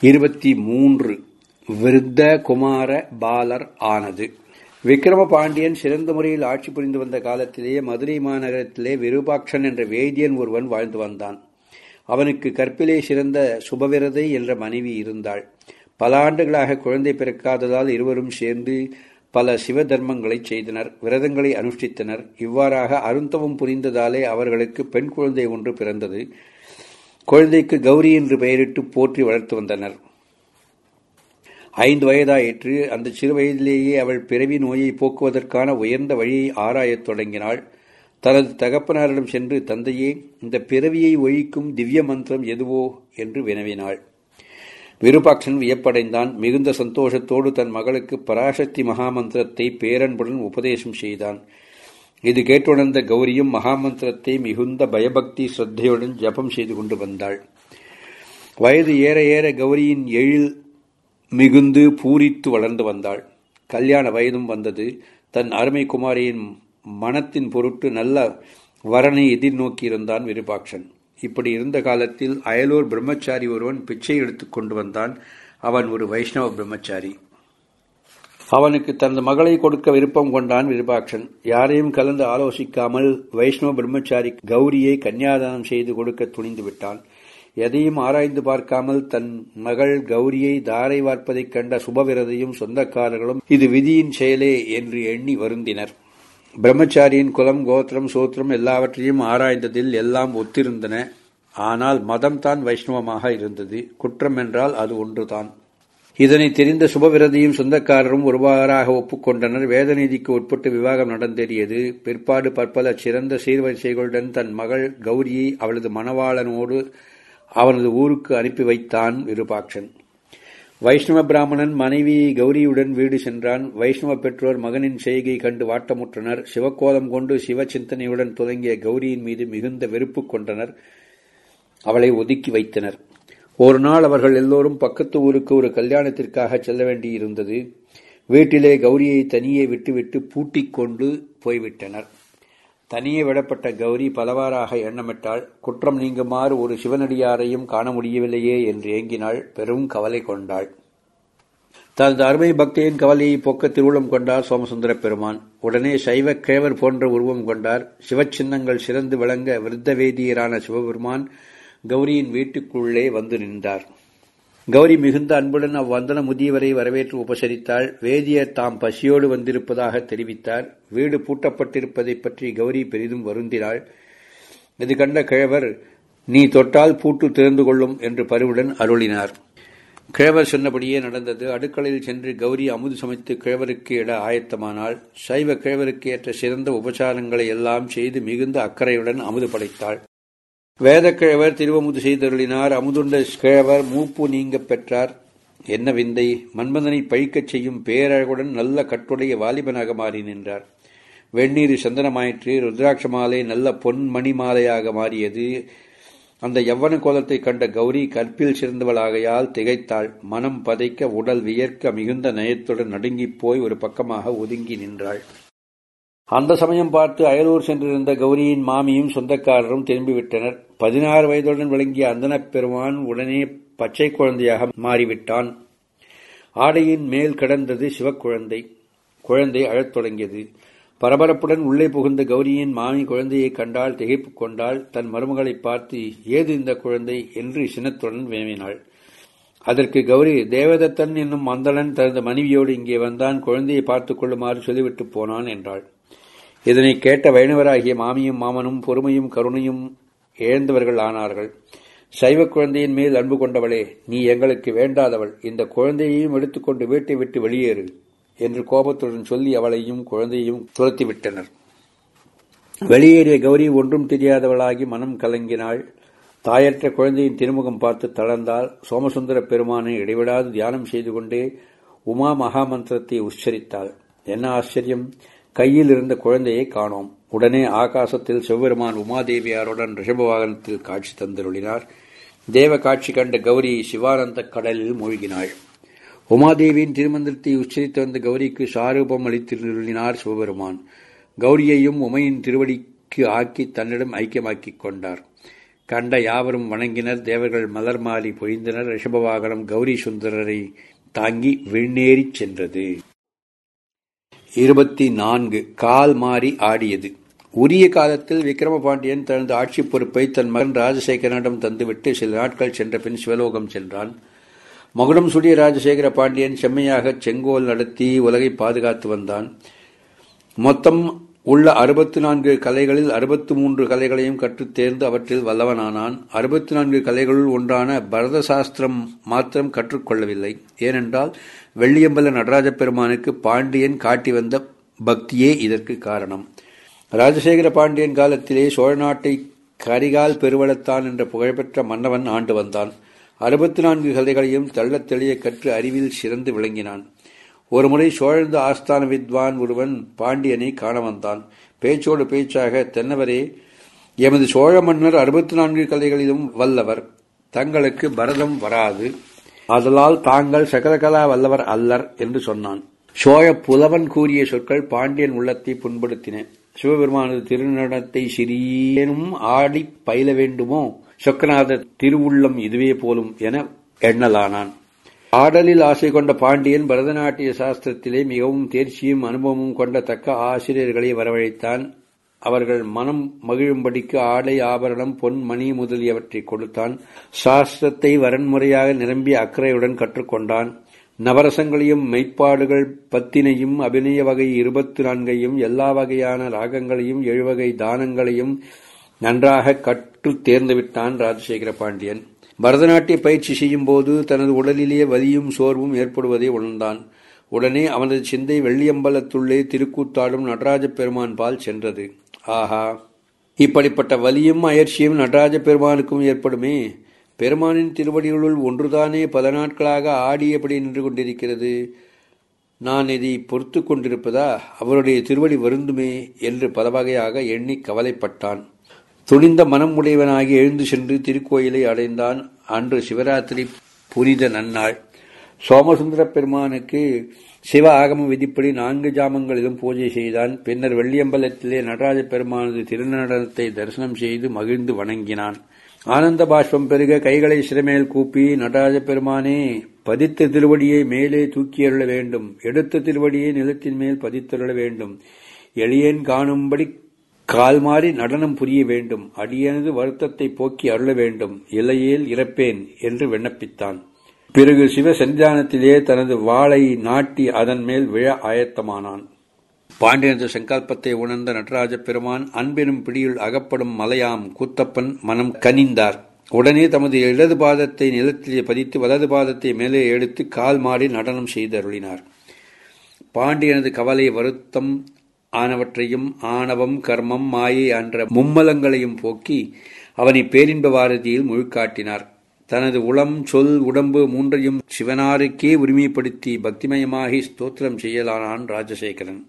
இருபத்தி மூன்று விருத்த குமார பாலர் ஆனது. விக்ரம பாண்டியன் சிறந்த முறையில் ஆட்சி புரிந்து வந்த காலத்திலேயே மதுரை மாநகரத்திலே விருபாக்ஷன் என்ற வேதியன் ஒருவன் வாழ்ந்து வந்தான். அவனுக்கு கற்பிலே சிறந்த சுபவிரதை என்ற மனைவி இருந்தாள். பல ஆண்டுகளாக குழந்தை பிறக்காததால் இருவரும் சேர்ந்து பல சிவ தர்மங்களை செய்தனர் விரதங்களை அனுஷ்டித்தனர். இவ்வாறாக அருந்தவம் புரிந்ததாலே அவர்களுக்கு பெண் குழந்தை ஒன்று பிறந்தது. குழந்தைக்கு கௌரி என்று பெயரிட்டு போற்றி வளர்த்து வந்தனர். ஐந்து வயதாயிற்று அந்த சிறு வயதிலேயே அவள் பிறவி நோயை போக்குவதற்கான உயர்ந்த வழியை ஆராயத் தொடங்கினாள். தனது தகப்பனாரிடம் சென்று தந்தையே இந்த பிறவியை ஒழிக்கும் திவ்ய மந்திரம் எதுவோ? என்று வினவினாள். விருபாக்ஷன் வியப்படைந்தான். மிகுந்த சந்தோஷத்தோடு தன் மகளுக்கு பராசக்தி மகாமந்திரத்தை பேரன்புடன் உபதேசம் செய்தான். இது கேட்டுணர்ந்த கௌரியும் மகாமந்திரத்தை மிகுந்த பயபக்தி ஸ்ரத்தையுடன் ஜபம் செய்து கொண்டு வந்தாள். வயது ஏற ஏற கௌரியின் எழில் மிகுந்து பூரித்து வளர்ந்து வந்தாள். கல்யாண வயதும் வந்தது. தன் அருமை குமாரியின் மனத்தின் பொருட்டு நல்ல வரனை எதிர்நோக்கியிருந்தான் விருபாக்ஷன். இப்படி இருந்த காலத்தில் அயலூர் பிரம்மச்சாரி ஒருவன் பிச்சை எடுத்து கொண்டு வந்தான். அவன் ஒரு வைஷ்ணவ பிரம்மச்சாரி. அவனுக்கு தனது மகளை கொடுக்க விருப்பம் கொண்டான் விருபாட்சன். யாரையும் கலந்து ஆலோசிக்காமல் வைஷ்ணவ பிரம்மச்சாரி கௌரியை கன்னியாதானம் செய்து கொடுக்க துணிந்து விட்டான் எதையும் ஆராய்ந்து பார்க்காமல் தன் மகள் கௌரியை தாரை வார்ப்பதைக் கண்ட சுபவிரதையும் சொந்தக்காரர்களும் இது விதியின் செயலே என்று எண்ணி வருந்தினர். பிரம்மச்சாரியின் குலம் கோத்திரம் சோத்திரம் எல்லாவற்றையும் ஆராய்ந்ததில் எல்லாம் ஒத்திருந்தன. ஆனால் மதம்தான் வைஷ்ணவமாக இருந்தது. குற்றம் என்றால் அது ஒன்றுதான். இதனை தெரிந்த சுபவிரதியும் சொந்தக்காரரும் ஒருவாறாக ஒப்புக்கொண்டனர். வேதநீதிக்கு உட்பட்டு விவாகம் நடந்தேறியது. பிற்பாடு பற்பல சிறந்த சீர்வரிசைகளுடன் தன் மகள் கௌரியை அவளது மணவாளனோடு அவனது ஊருக்கு அனுப்பி வைத்தான் விருபாக்ஷன். வைஷ்ணவ பிராமணன் மனைவி கௌரியுடன் வீடு சென்றான். வைஷ்ணவ பெற்றோர் மகனின் செய்கை கண்டு வாட்டமுற்றனர். சிவக்கோலம் கொண்டு சிவ சிந்தனையுடன் துவங்கிய கௌரியின் மீது மிகுந்த வெறுப்பு கொண்டனர். அவளை ஒதுக்கி வைத்தனர். ஒரு நாள் அவர்கள் எல்லோரும் பக்கத்து ஊருக்கு ஒரு கல்யாணத்திற்காக செல்ல வேண்டியிருந்தது. வீட்டிலே கௌரியை தனியே விட்டுவிட்டு பூட்டிக் கொண்டு போய்விட்டனர். தனியே விடப்பட்ட கௌரி பலவாறாக எண்ணமிட்டாள். குற்றம் நீங்குமாறு ஒரு சிவனடியாரையும் காண முடியவில்லையே என்று ஏங்கினாள். பெரும் கவலை கொண்டாள். தனது அருமை பக்தியின் கவலையை போக்க திருவுளம் கொண்டார் சோமசுந்தர பெருமான். உடனே சைவ கேவர் போன்ற உருவம் கொண்டார். சிவச்சின்னங்கள் சிறந்து விளங்க விருத்த வேதியரான சிவபெருமான் கௌரியின் வீட்டுக்குள்ளே வந்து நின்றார். கௌரி மிகுந்த அன்புடன் அவ்வந்தன முதியவரை வரவேற்று உபசரித்தாள். வேதியர் தாம் பசியோடு வந்திருப்பதாக தெரிவித்தார். வீடு பூட்டப்பட்டிருப்பதை பற்றி கௌரி பெரிதும் வருந்தினாள். இது கண்ட கிழவர் நீ தொட்டால் பூட்டு திறந்து கொள்ளும் என்று பருவுடன் அருளினார். கிழவர் சொன்னபடியே நடந்தது. அடுக்கலையில் சென்று கௌரி அமுது சமைத்து கிழவருக்கு இட ஆயத்தமானாள். சைவ கிழவருக்கு ஏற்ற சிறந்த உபசாரங்களை எல்லாம் செய்து மிகுந்த அக்கறையுடன் அமுது படைத்தாள். வேதக்கிழவர் திருவமுது செய்தருளினார் அமுதுண்ட கிழவர் மூப்பு நீங்க பெற்றார். என்ன விந்தை? மன்மதனை பழிக்கச் செய்யும் பேரழகுடன் நல்ல கட்டுடைய வாலிபனாக மாறி நின்றார். வெந்நீர் சந்தனமாயிற்று ருத்ராட்ச மாலை நல்ல பொன் மணி மாலையாக மாறியது. அந்த யவ்வன கோலத்தை கண்ட கௌரி கற்பில் சிறந்தவளாகையால் திகைத்தாள். மனம் பதைக்க உடல் வியர்க்க மிகுந்த நயத்துடன் நடுங்கிப் போய் ஒரு பக்கமாக ஒதுங்கி நின்றாள். அந்த சமயம் பார்த்து அயலூர் சென்றிருந்த கௌரியின் மாமியும் சொந்தக்காரரும் திரும்பிவிட்டனர். பதினாறு வயதுடன் விளங்கிய அந்தனப் பெருமான் உடனே பச்சை குழந்தையாக மாறிவிட்டான். ஆடையின் மேல் கிடந்தது சிவக்குழந்தை. குழந்தை அழத் தொடங்கியது. பரபரப்புடன் உள்ளே புகுந்த கௌரியின் மாமி குழந்தையை கண்டால் திகைப்பு கொண்டால் தன் மருமகளை பார்த்து ஏது இந்த குழந்தை? என்று சினத்துடன் வினவினாள். அதற்கு கௌரி தேவதத்தன் என்னும் மந்தளன் தனது மனைவியோடு இங்கே வந்தான். குழந்தையை பார்த்துக் கொள்ளுமாறு சொல்லிவிட்டு போனான் என்றாள். இதனை கேட்ட வைணவராகிய மாமியும் மாமனும் பொறுமையும் கருணையும் இழந்தவர்கள் ஆனார்கள். சைவ குழந்தையின் மேல் அன்பு கொண்டவளே நீ எங்களுக்கு வேண்டாதவள். இந்த குழந்தையையும் எடுத்துக்கொண்டு வீட்டை விட்டு வெளியேறு என்று கோபத்துடன் சொல்லி அவளையும் குழந்தையையும் துரத்திவிட்டனர். வெளியேறிய கௌரி ஒன்றும் தெரியாதவளாகி மனம் கலங்கினாள். தாயற்ற குழந்தையின் திருமுகம் பார்த்து தளர்ந்தால் சோமசுந்தர பெருமானை இடைவிடாது தியானம் செய்து கொண்டே உமா மகாமந்திரத்தை உச்சரித்தாள். என்ன ஆச்சரியம்? கையில் இருந்த குழந்தையை காணோம். உடனே ஆகாசத்தில் சிவபெருமான் உமாதேவியாருடன் ரிஷப வாகனத்தில் காட்சி தந்தருளினார். தேவ காட்சி கண்ட கௌரி சிவானந்த கடலில் மூழ்கினாள். உமாதேவியின் திருமந்திரத்தை உச்சரித்து வந்த கௌரிக்கு சாரூபம் அளித்திருளினார் சிவபெருமான். கௌரியையும் உமையின் திருவடிக்கு ஆக்கி தன்னிடம் ஐக்கியமாக்கிக் கொண்டார். கண்ட யாவரும் வணங்கினர். தேவர்கள் மலர் மாறி பொழிந்தனர் ரிஷபவாகனம் கௌரி சுந்தரரை தாங்கி விண்ணேறிச் சென்றது. இருபத்தி நான்கு. கால் மாறி ஆடியது. உரிய காலத்தில் விக்கிரமபாண்டியன் தனது ஆட்சி பொறுப்பை தன் மகன் ராஜசேகரனிடம் தந்துவிட்டு சில நாட்கள் சென்ற பின் சிவலோகம் சென்றான். மகுடம் சுடிய ராஜசேகர பாண்டியன் செம்மையாக செங்கோல் நடத்தி உலகை பாதுகாத்து வந்தான். மொத்தம் உள்ள அறுபத்தி நான்கு கலைகளில் அறுபத்தி மூன்று கலைகளையும் கற்றுத் தேர்ந்து அவற்றில் வல்லவனானான். அறுபத்தி நான்கு கலைகளுள் ஒன்றான பரத சாஸ்திரம் மாத்திரம் கற்றுக்கொள்ளவில்லை ஏனென்றால் வெள்ளியம்பல நடராஜ பெருமானுக்கு பாண்டியன் காட்டி வந்த பக்தியே இதற்கு காரணம். ராஜசேகர பாண்டியன் காலத்திலே சோழ நாட்டை கரிகால் பெருவளத்தான் என்ற புகழ்பெற்ற மன்னவன் ஆண்டு வந்தான். அறுபத்தி நான்கு கலைகளையும் தள்ளத் தெளிய கற்று அறிவில் சிறந்து விளங்கினான். ஒருமுறை சோழந்த ஆஸ்தான வித்வான் ஒருவன் பாண்டியனை காண வந்தான். பேச்சோடு பேச்சாக தென்னவரே எமது சோழ மன்னர் அறுபத்தி நான்கு கலைகளிலும் வல்லவர். தங்களுக்கு பரதம் வராது. அதனால் தாங்கள் சகலகலா வல்லவர் அல்லர் என்று சொன்னான். சோழ புலவன் கூறிய சொற்கள் பாண்டியன் உள்ளத்தை புண்படுத்தின. சிவபெருமானது திருநடனத்தை சிறியேனும் ஆடி பயில வேண்டுமோ? சொக்கநாத திருவுள்ளம் இதுவே போலும் என எண்ணலானான். ஆடலில் ஆசை கொண்ட பாண்டியன் பரதநாட்டிய சாஸ்திரத்திலே மிகவும் தேர்ச்சியும் அனுபவமும் கொண்ட தக்க ஆசிரியர்களை வரவழைத்தான். அவர்கள் மனம் மகிழும்படிக்கு ஆடை ஆபரணம் பொன் மணி முதலியவற்றை கொடுத்தான். சாஸ்திரத்தை வரன்முறையாக நிரம்பி அக்கறையுடன் கற்றுக்கொண்டான். நவரசங்களையும் மெய்ப்பாடுகள் பத்தினையும் அபிநய வகை இருபத்தி நான்கையும் எல்லா வகையான ராகங்களையும் எழுவகை தானங்களையும் நன்றாக கற்று தேர்ந்துவிட்டான் ராஜசேகர பாண்டியன். பரதநாட்டிய பயிற்சி செய்யும் போது தனது உடலிலே வலியும் சோர்வும் ஏற்படுவதை உணர்ந்தான். உடனே அவனது சிந்தை வெள்ளியம்பலத்துள்ளே திருக்கூத்தாடும் நடராஜ பெருமான் பால் சென்றது. ஆஹா! இப்படிப்பட்ட வலியும் அயற்சியும் நடராஜ பெருமானுக்கும் ஏற்படுமே. பெருமானின் திருவடிகளுள் ஒன்றுதானே பல நாட்களாக ஆடியபடி நின்று கொண்டிருக்கிறது. நான் இதை பொறுத்து கொண்டிருப்பதா? அவருடைய திருவடி வருந்துமே என்று பல வகையாக எண்ணி கவலைப்பட்டான். துணிந்த மனம் உடையவனாகி எழுந்து சென்று திருக்கோயிலை அடைந்தான். அன்று சிவராத்திரி புனித நன்னாள். சோமசுந்தர பெருமானுக்கு சிவ ஆகம விதிப்படி நான்கு ஜாமங்களிலும் பூஜை செய்தான். பின்னர் வெள்ளியம்பலத்திலே நடராஜ பெருமானது திருநடனத்தை தரிசனம் செய்து மகிழ்ந்து வணங்கினான். ஆனந்த பாஷ்பம் பெருக கைகளை சிறமேல் கூப்பி நடராஜ பெருமானே பதித்த திருவடியை மேலே தூக்கியருள வேண்டும். எடுத்த திருவடியை நிலத்தின் மேல் பதித்தருள வேண்டும். எளியேன் காணும்படி கால் மாறி நடனம் புரிய வேண்டும். அடியனது வருத்தத்தை போக்கி அருள வேண்டும். இலையேல் இறப்பேன் என்று விண்ணப்பித்தான். பிறகு சிவ சன்னிதானத்திலே தனது வாளை நாட்டி அதன் மேல் விழ ஆயத்தமானான். பாண்டியனது சங்கல்பத்தை உணர்ந்த நடராஜ பெருமான் அன்பினும் பிடியுள் அகப்படும் மலையாம் கூத்தப்பன் மனம் கனிந்தார். உடனே தமது இடது பாதத்தை நிலத்திலே பதித்து வலது பாதத்தை மேலே எடுத்து கால் மாறி நடனம் செய்து அருளினார் பாண்டியனது கவலை வருத்தம் ஆனவற்றையும் ஆணவம் கர்மம் மாயை என்ற மும்மலங்களையும் போக்கி அவனை பேரின்ப பாரதியில் முழுக்காட்டினார். தனது உளம் சொல் உடம்பு மூன்றையும் சிவனாருக்கே உரிமைப்படுத்தி பக்திமயமாகி ஸ்தோத்திரம் செய்யலானான் ராஜசேகரன்.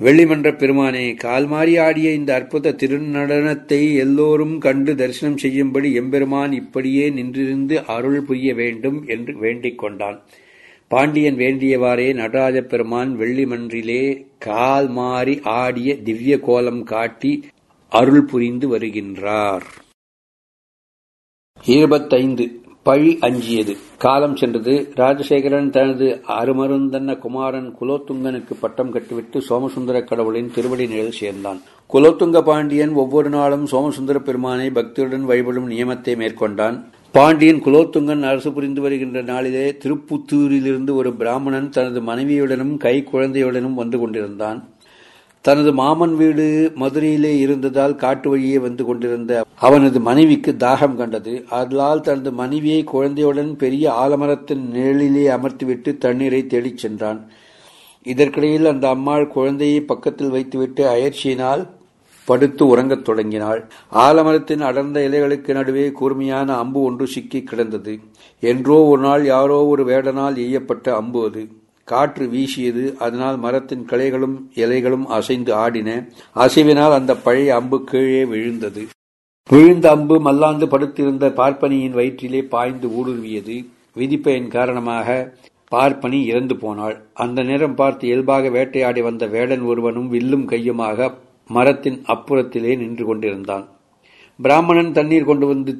வெள்ளிமன்ற பெருமானே கால்மாறி ஆடிய இந்த அற்புத திருநடனத்தை எல்லோரும் கண்டு தரிசனம் செய்யும்படி எம்பெருமான் இப்படியே நின்றிருந்து அருள் புரிய வேண்டும் என்று வேண்டிக் கொண்டான். பாண்டியன் வேண்டியவாறே நடராஜ பெருமான் வெள்ளிமன்றிலே கால் மாறி ஆடிய திவ்ய கோலம் காட்டி அருள் புரிந்து வருகின்றார். இருபத்தைந்து பழி அஞ்சியது. காலம் சென்றது. ராஜசேகரன் தனது அருமருந்தன்ன குமாரன் குலோத்துங்கனுக்கு பட்டம் கட்டிவிட்டு சோமசுந்தர கடவுளின் திருவடி நிழல் சேர்ந்தான். குலோத்துங்க பாண்டியன் ஒவ்வொரு நாளும் சோமசுந்தர பெருமானை பக்தியுடன் வழிபடும் நியமத்தை மேற்கொண்டான். பாண்டியன் குலோத்துங்கன் அரசு புரிந்து வருகின்ற நாளிலே திருப்புத்தூரிலிருந்து ஒரு பிராமணன் தனது மனைவியுடனும் கை குழந்தையுடனும் வந்து கொண்டிருந்தான். தனது மாமன் வீடு மதுரையிலே இருந்ததால் காட்டு வழியே வந்து கொண்டிருந்த அவனது மனைவிக்கு தாகம் கண்டது. அதனால் தனது மனைவியை குழந்தையுடன் பெரிய ஆலமரத்தின் நிழலிலே அமர்த்திவிட்டு தண்ணீரை தேடிச் சென்றான். இதற்கிடையில் அந்த அம்மாள் குழந்தையை பக்கத்தில் வைத்துவிட்டு அயற்சியினால் படுத்து உறங்கத் தொடங்கினாள். ஆலமரத்தின் அடர்ந்த இலைகளுக்கு நடுவே கூர்மையான அம்பு ஒன்று சிக்கி கிடந்தது. என்றோ ஒரு நாள் யாரோ ஒரு வேடனால் எய்யப்பட்ட அம்பு அது. காற்று வீசியது அதனால் மரத்தின் கிளைகளும் இலைகளும் அசைந்து ஆடின. அசைவினால் அந்த பழைய அம்பு கீழே விழுந்தது. விழுந்த அம்பு மல்லாந்து படுத்திருந்த பார்ப்பனியின் வயிற்றிலே பாய்ந்து ஊடுருவியது. விதிப்பையின் காரணமாக பார்ப்பனி இறந்து போனாள். அந்த நேரம் பார்த்து இயல்பாக வேட்டையாடி வந்த வேடன் ஒருவனும் வில்லும் கையுமாக மரத்தின் அப்புறத்திலே நின்று கொண்டிருந்தான். பிராமணன் தண்ணீர் கொண்டு வந்து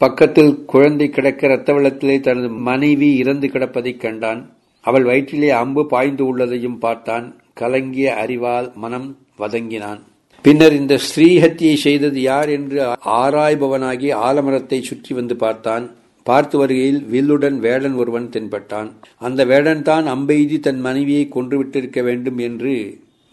பக்கத்தில் குழந்தை கிடக்க இரத்த வெள்ளத்திலே தனது மனைவி இறந்து கிடப்பதைக் கண்டான். அவள் வயிற்றிலே அம்பு பாய்ந்து உள்ளதையும் பார்த்தான். கலங்கிய அறிவால் மனம் வதங்கினான். பின்னர் இந்த ஸ்ரீஹத்தியை செய்தது யார் என்று ஆராய்பவனாகி ஆலமரத்தை சுற்றி வந்து பார்த்தான். பார்த்து வருகையில் வில்லுடன் வேடன் ஒருவன் தென்பட்டான். அந்த வேடன் தான் அம்பெய்தி தன் மனைவியை கொன்றுவிட்டிருக்க வேண்டும் என்று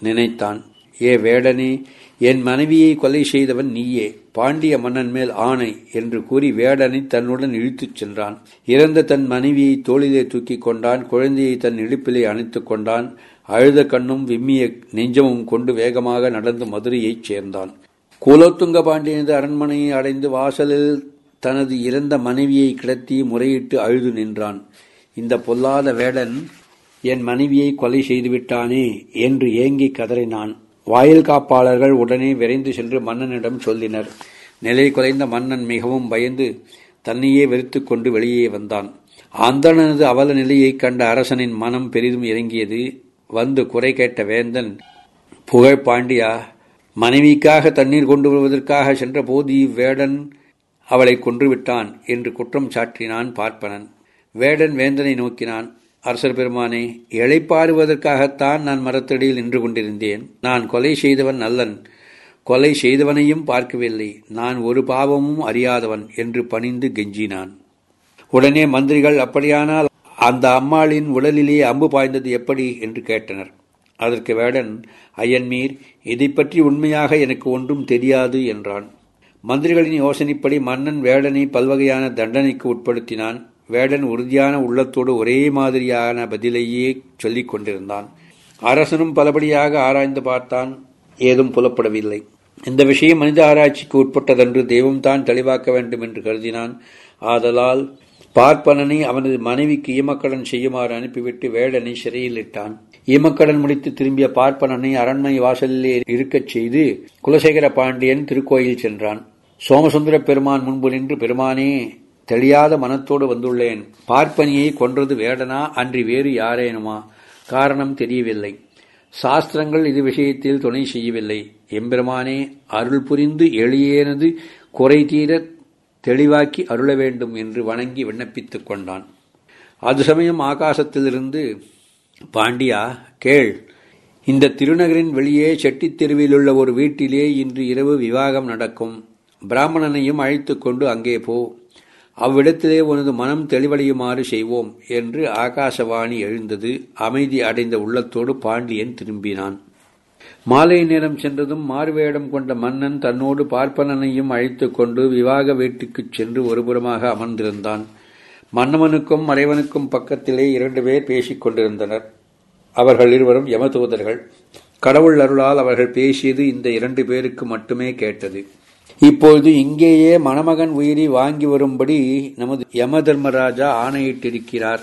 நினைத்தான். ஏ வேடனே என் மனைவியை கொலை செய்தவன் நீயே பாண்டிய மன்னன் மேல் ஆணை என்று கூறி வேடனை தன்னுடன் இழுத்துச் சென்றான். இறந்த தன் மனைவியை தோளிலே தூக்கிக் கொண்டான் குழந்தையை தன் இடுப்பிலே அணைத்துக் கொண்டான். அழுத கண்ணும் விம்மிய நெஞ்சமும் கொண்டு வேகமாக நடந்து மதுரையைச் சேர்ந்தான். கூலோத்துங்க பாண்டியனது அரண்மனையை அடைந்து வாசலில் தனது இறந்த மனைவியை கிடத்தி முறையிட்டு அழுது நின்றான். இந்த பொல்லாத வேடன் என் மனைவியை கொலை செய்துவிட்டானே என்று ஏங்கி கதறினான். வாயில் காப்பாளர்கள் உடனே விரைந்து சென்று மன்னனிடம் சொல்லினர். நிலை குலைந்த மன்னன் மிகவும் பயந்து தன்னையே வெறுத்து கொண்டு வெளியே வந்தான். அந்தனது அவல நிலையைக் கண்ட அரசனின் மனம் பெரிதும் இறங்கியது. வந்து குறை கேட்ட வேந்தன் புகழ் பாண்டியா மனைவிக்காக தண்ணீர் கொண்டு வருவதற்காக சென்றபோது இவ்வேடன் அவளை கொன்றுவிட்டான் என்று குற்றம் சாட்டினான் பார்ப்பனன். வேடன் வேந்தனை நோக்கினான். அரசர் பெருமானே இழைப்பாறுவதற்காகத்தான் நான் மரத்தடியில் நின்று கொண்டிருந்தேன். நான் கொலை செய்தவன் அல்லன் கொலை செய்தவனையும் பார்க்கவில்லை. நான் ஒரு பாவமும் அறியாதவன் என்று பணிந்து கெஞ்சினான். உடனே மந்திரிகள் அப்படியானால் அந்த அம்மாளின் உடலிலே அம்பு பாய்ந்தது எப்படி? என்று கேட்டனர். அதற்கு வேடன் ஐயன்மீர் இதை பற்றி உண்மையாக எனக்கு ஒன்றும் தெரியாது என்றான். மந்திரிகளின் யோசனைப்படி மன்னன் வேடனை பல்வகையான தண்டனைக்கு உட்படுத்தினான். வேடன் உறுதியான உள்ளத்தோடு ஒரே மாதிரியான பதிலையே சொல்லிக் கொண்டிருந்தான். அரசனும் பலபடியாக ஆராய்ந்து பார்த்தான். ஏதும் புலப்படவில்லை. இந்த விஷயம் மனித ஆராய்ச்சிக்கு உட்பட்டதென்று தெய்வம் தான் தெளிவாக்க வேண்டும் என்று கருதினான். ஆதலால் பார்ப்பனனை அவனது மனைவிக்கு ஈமக்கடன் செய்யுமாறு அனுப்பிவிட்டு வேடனை சிறையில் இட்டான் ஈமக்கடன் முடித்து திரும்பிய பார்ப்பனனை அரண்மனை வாசலிலே இருக்கச் செய்து குலசேகர பாண்டியன் திருக்கோயில் சென்றான். சோமசுந்தர பெருமான் முன்பு நின்று பெருமானே தெளியாத மனத்தோடு வந்துள்ளேன். பார்ப்பனியை கொன்றது வேடனா? அன்றி வேறு யாரேனுமா? காரணம் தெரியவில்லை. சாஸ்திரங்கள் இது விஷயத்தில் துணை செய்யவில்லை. எம்பெருமானே அருள் புரிந்து எளியேனது குறை தீர தெளிவாக்கி அருள வேண்டும் என்று வணங்கி விண்ணப்பித்துக் கொண்டான். அது சமயம் ஆகாசத்திலிருந்து பாண்டியா கேள். இந்த திருநகரின் வெளியே செட்டித் தெருவிலுள்ள ஒரு வீட்டிலே இன்று இரவு விவாகம் நடக்கும். பிராமணனையும் அழைத்துக் கொண்டு அங்கே போ. அவ்விடத்திலே உனது மனம் தெளிவடையுமாறு செய்வோம் என்று ஆகாசவாணி எழுந்தது. அமைதி அடைந்த உள்ளத்தோடு பாண்டியன் திரும்பினான். மாலை நேரம் சென்றதும் மாறுவேடம் கொண்ட மன்னன் தன்னோடு பார்ப்பனனையும் அழைத்துக் கொண்டு விவாக வீட்டுக்குச் சென்று ஒருபுறமாக அமர்ந்திருந்தான். மன்னவனுக்கும் மறைவனுக்கும் பக்கத்திலே இரண்டு பேர் பேசிக் கொண்டிருந்தனர். அவர்கள் இருவரும் யமதூதர்கள். கடவுள் அருளால் அவர்கள் பேசியது இந்த இரண்டு பேருக்கு மட்டுமே கேட்டது. இப்பொழுது இங்கேயே மணமகன் உயிரி வாங்கி வரும்படி நமது யம தர்மராஜா ஆணையிட்டிருக்கிறார்.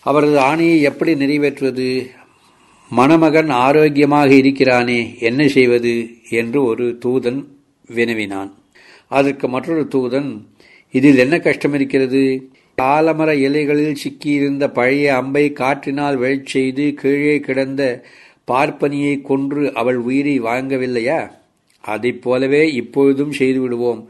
அவரது ஆணையை எப்படி நிறைவேற்றுவது? மணமகன் ஆரோக்கியமாக இருக்கிறானே என்ன செய்வது? என்று ஒரு தூதன் வினவினான். அதற்கு மற்றொரு தூதன் இதில் என்ன கஷ்டம் இருக்கிறது? ஆலமர இலைகளில் சிக்கியிருந்த பழைய அம்பை காற்றினால் விழச் செய்து கீழே கிடந்த பார்ப்பனியை கொன்று அவள் உயிரை வாங்கவில்லையா? அதைப் போலவே இப்பொழுதும் செய்துவிடுவோம்.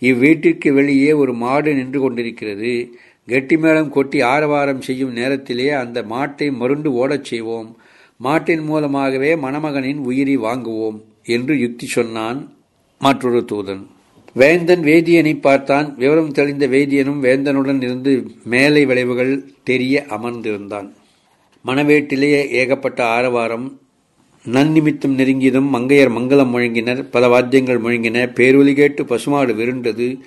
இவ்வீட்டிற்கு வெளியே ஒரு மாடு நின்று கொண்டிருக்கிறது. கெட்டிமேளம் கொட்டி ஆரவாரம் செய்யும் நேரத்திலே அந்த மாட்டை மருண்டு ஓடச் செய்வோம். மாட்டின் மூலமாகவே மணமகனின் உயிரி வாங்குவோம் என்று யுக்தி சொன்னான் மற்றொரு தூதன். வேந்தன் வேதியனை பார்த்தான். விவரம் தெளிந்த வேதியனும் வேந்தனுடன் இருந்து மேலை விளைவுகள் தெரிய அமர்ந்திருந்தான். மணவேட்டிலேயே ஏகப்பட்ட ஆரவாரம் நன்னிமித்தம் நெருங்கியதும் மங்கையர் மங்களம் முழங்கினர். பல வாத்தியங்கள் முழங்கின. பேரொலி கேட்டு பசுமாடு விருண்டது.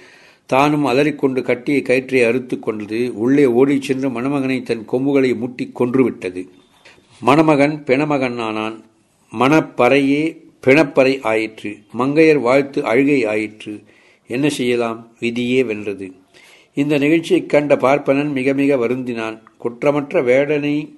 தானும் அலறிக்கொண்டு கட்டிய கயிற்றை அறுத்து கொண்டது. உள்ளே ஓடிச் சென்று மணமகனை தன் கொம்புகளை முட்டி கொன்றுவிட்டது. மணமகன் பிணமகன் ஆனான். மணப்பறையே பிணப்பறை ஆயிற்று. மங்கையர் வாழ்த்து அழுகை ஆயிற்று. என்ன செய்யலாம்? விதியே வென்றது. இந்த நிகழ்ச்சியைக் கண்ட பார்ப்பனன் மிக மிக வருந்தினான். குற்றமற்ற வேடனை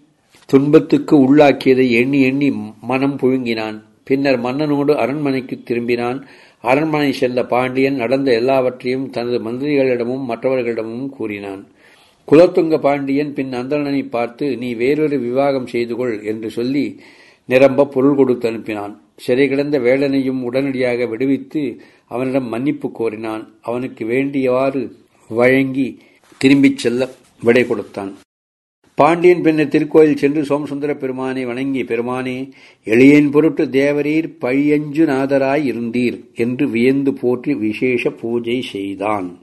துன்பத்துக்கு உள்ளாக்கியதை எண்ணி எண்ணி மனம் புழுங்கினான். பின்னர் மன்னனோடு அரண்மனைக்கு திரும்பினான். அரண்மனை சென்ற பாண்டியன் நடந்த எல்லாவற்றையும் தனது மந்திரிகளிடமும் மற்றவர்களிடமும் கூறினான். குலத்துங்க பாண்டியன் பின் அந்தணனை பார்த்து நீ வேறொரு விவாகம் செய்து கொள் என்று சொல்லி நிரம்ப பொருள் கொடுத்து அனுப்பினான். சிறை கிடந்த வேலனையும் உடனடியாக விடுவித்து அவனிடம் மன்னிப்பு கோரினான். அவனுக்கு வேண்டியவாறு வழங்கி திரும்பிச் செல்ல விடை கொடுத்தான். பாண்டியன் பின்னர் திருக்கோயில் சென்று சோமசுந்தர பெருமானை வணங்கி பெருமானே எளியன் பொருட்டு தேவரீர் பழியஞ்சு நாதராய் இருந்தீர் என்று வியந்து போற்றி விசேஷ பூஜை செய்தான்.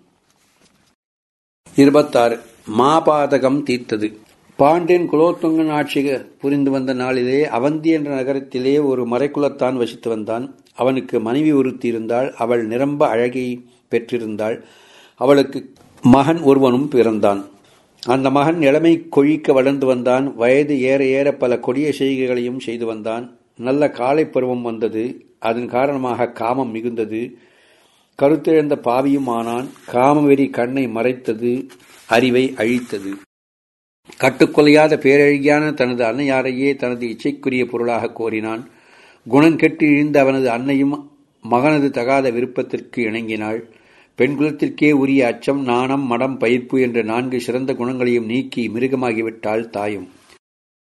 இருபத்தாறு. மாபாதகம் தீர்த்தது. பாண்டியன் குலோத்துங்கன் ஆட்சி புரிந்து வந்த நாளிலே அவந்தி என்ற நகரத்திலே ஒரு மறைக்குலத்தான் வசித்து வந்தான். அவனுக்கு மனைவி ஒருத்தியிருந்தாள். அவள் நிரம்ப அழகை பெற்றிருந்தாள். அவளுக்கு மகன் ஒருவனும் பிறந்தான். அந்த மகன் இளமை கொழிக்க வளர்ந்து வந்தான். வயது ஏற ஏற பல கொடிய செய்கைகளையும் செய்து வந்தான். நல்ல காலை பருவம் வந்தது. அதன் காரணமாக காமம் மிகுந்தது. கருத்திழந்த பாவியும் ஆனான். காமவெறி கண்ணை மறைத்தது. அறிவை அழித்தது. கட்டுக்கொலையாத பேரழகியான தனது அன்னையாரையே தனது இச்சைக்குரிய பொருளாக கோரினான். குணங்கெட்டு இழிந்த அவனது அன்னையும் மகனது தகாத விருப்பத்திற்கு இணங்கினாள். பெண்குலத்திற்கே உரிய அச்சம் நாணம் மடம் பயிர்ப்பு என்ற நான்கு சிறந்த குணங்களையும் நீக்கி மிருகமாகிவிட்டாள் தாயும்.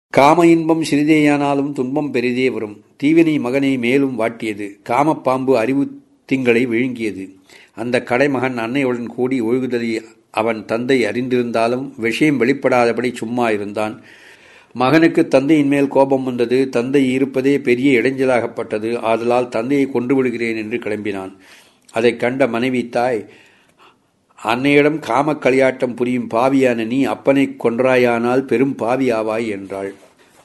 காம இன்பம் சிறிதேயானாலும் துன்பம் பெரிதே வரும். தீவினை மகனை மேலும் வாட்டியது. காமப்பாம்பு அறிவு திங்களை விழுங்கியது. அந்த கடைமகன் அன்னையுடன் கூடி ஒழுகுதலை அவன் தந்தை அறிந்திருந்தாலும் விஷயம் வெளிப்படாதபடி சும்மா இருந்தான். மகனுக்கு தந்தையின் மேல் கோபம் வந்தது. தந்தை இருப்பதே பெரிய இடைஞ்சலாகப்பட்டது. ஆதலால் தந்தையை கொண்டு விடுகிறேன் என்று கிளம்பினான். அதைக் கண்ட மனைவி தாய் அன்னையிடம் காம களியாட்டம் புரியும் பாவியான நீ அப்பனை கொன்றாயானால் பெரும் பாவி ஆவாய் என்றாள்.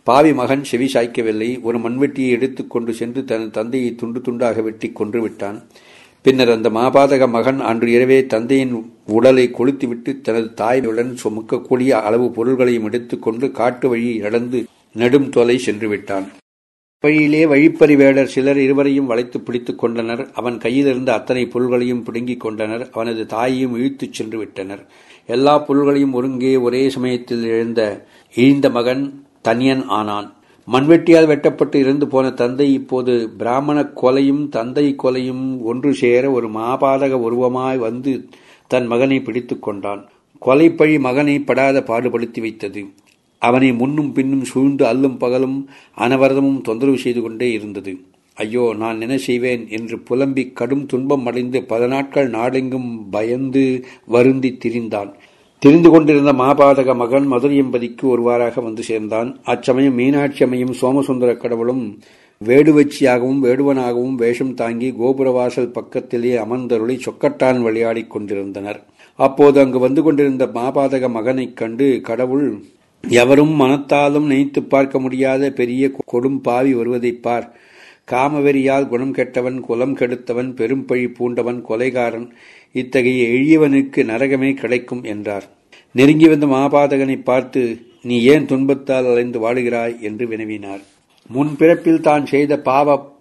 பாவி மகன் செவி சாய்க்கவில்லை. ஒரு மண்வெட்டியை எடுத்துக்கொண்டு சென்று தன் தந்தையை துண்டு துண்டாக வெட்டி கொன்று விட்டான். பின்னர் அந்த மாபாதக மகன் அன்று இரவே தந்தையின் உடலை கொளுத்திவிட்டு தனது தாயுடன் சுமக்கக்கூடிய அளவு பொருள்களையும் எடுத்துக்கொண்டு காட்டு வழி நடந்து நெடும் தொலை சென்று விட்டான். வழியிலே வழிப்பறி வேடர் சிலர் இருவரையும் வளைத்து பிடித்துக் கொண்டனர். அவன் கையிலிருந்த அத்தனை புல்களையும் பிடுங்கிக் கொண்டனர். அவனது தாயையும் இழுத்துச் சென்று விட்டனர். எல்லா புல்களையும் ஒருங்கே ஒரே சமயத்தில் எழுந்த இழிந்த மகன் தனியன் ஆனான். மண்வெட்டியால் வெட்டப்பட்டு இறந்து போன தந்தை இப்போது பிராமண கொலையும் தந்தை கொலையும் ஒன்று சேர ஒரு மாபாதக உருவமாய் வந்து தன் மகனை பிடித்துக் கொண்டான். கொலைப்பழி மகனை படாத பாடுபடுத்தி வைத்தது. அவனை முன்னும் பின்னும் சூழ்ந்து அல்லும் பகலும் அனவரதமும் தொந்தரவு செய்து கொண்டே இருந்தது. ஐயோ நான் என்ன செய்வேன்? என்று புலம்பி கடும் துன்பம் அடைந்து பல நாட்கள் நாடெங்கும் பயந்து வருந்தி திரிந்தான். திரிந்து கொண்டிருந்த மாபாதக மகன் மதுரையம்பதிக்கு ஒருவாறாக வந்து சேர்ந்தான். அச்சமயம் மீனாட்சி அம்மையும் சோமசுந்தர கடவுளும் வேடுவச்சியாகவும் வேடுவனாகவும் வேஷம் தாங்கி கோபுரவாசல் பக்கத்திலே அமர்ந்தருளி சொக்கட்டான் விளையாடிக் கொண்டிருந்தனர். அப்போது அங்கு வந்து கொண்டிருந்த மாபாதக மகனைக் கண்டு கடவுள் எவரும் மனத்தாலும் நினைத்து பார்க்க முடியாத பெரிய கொடும் பாவி வருவதைப் பார். காமவெறியால் குணம் கெட்டவன் குலம் கெடுத்தவன் பெரும்பழி பூண்டவன் கொலைகாரன் இத்தகைய எளியவனுக்கு நரகமே கிடைக்கும் என்றார். நெருங்கி வந்த மாபாதகனை பார்த்து நீ ஏன் துன்பத்தால் அலைந்து வாடுகிறாய் என்று வினவினார். முன்பிறப்பில் தான் செய்த பாவ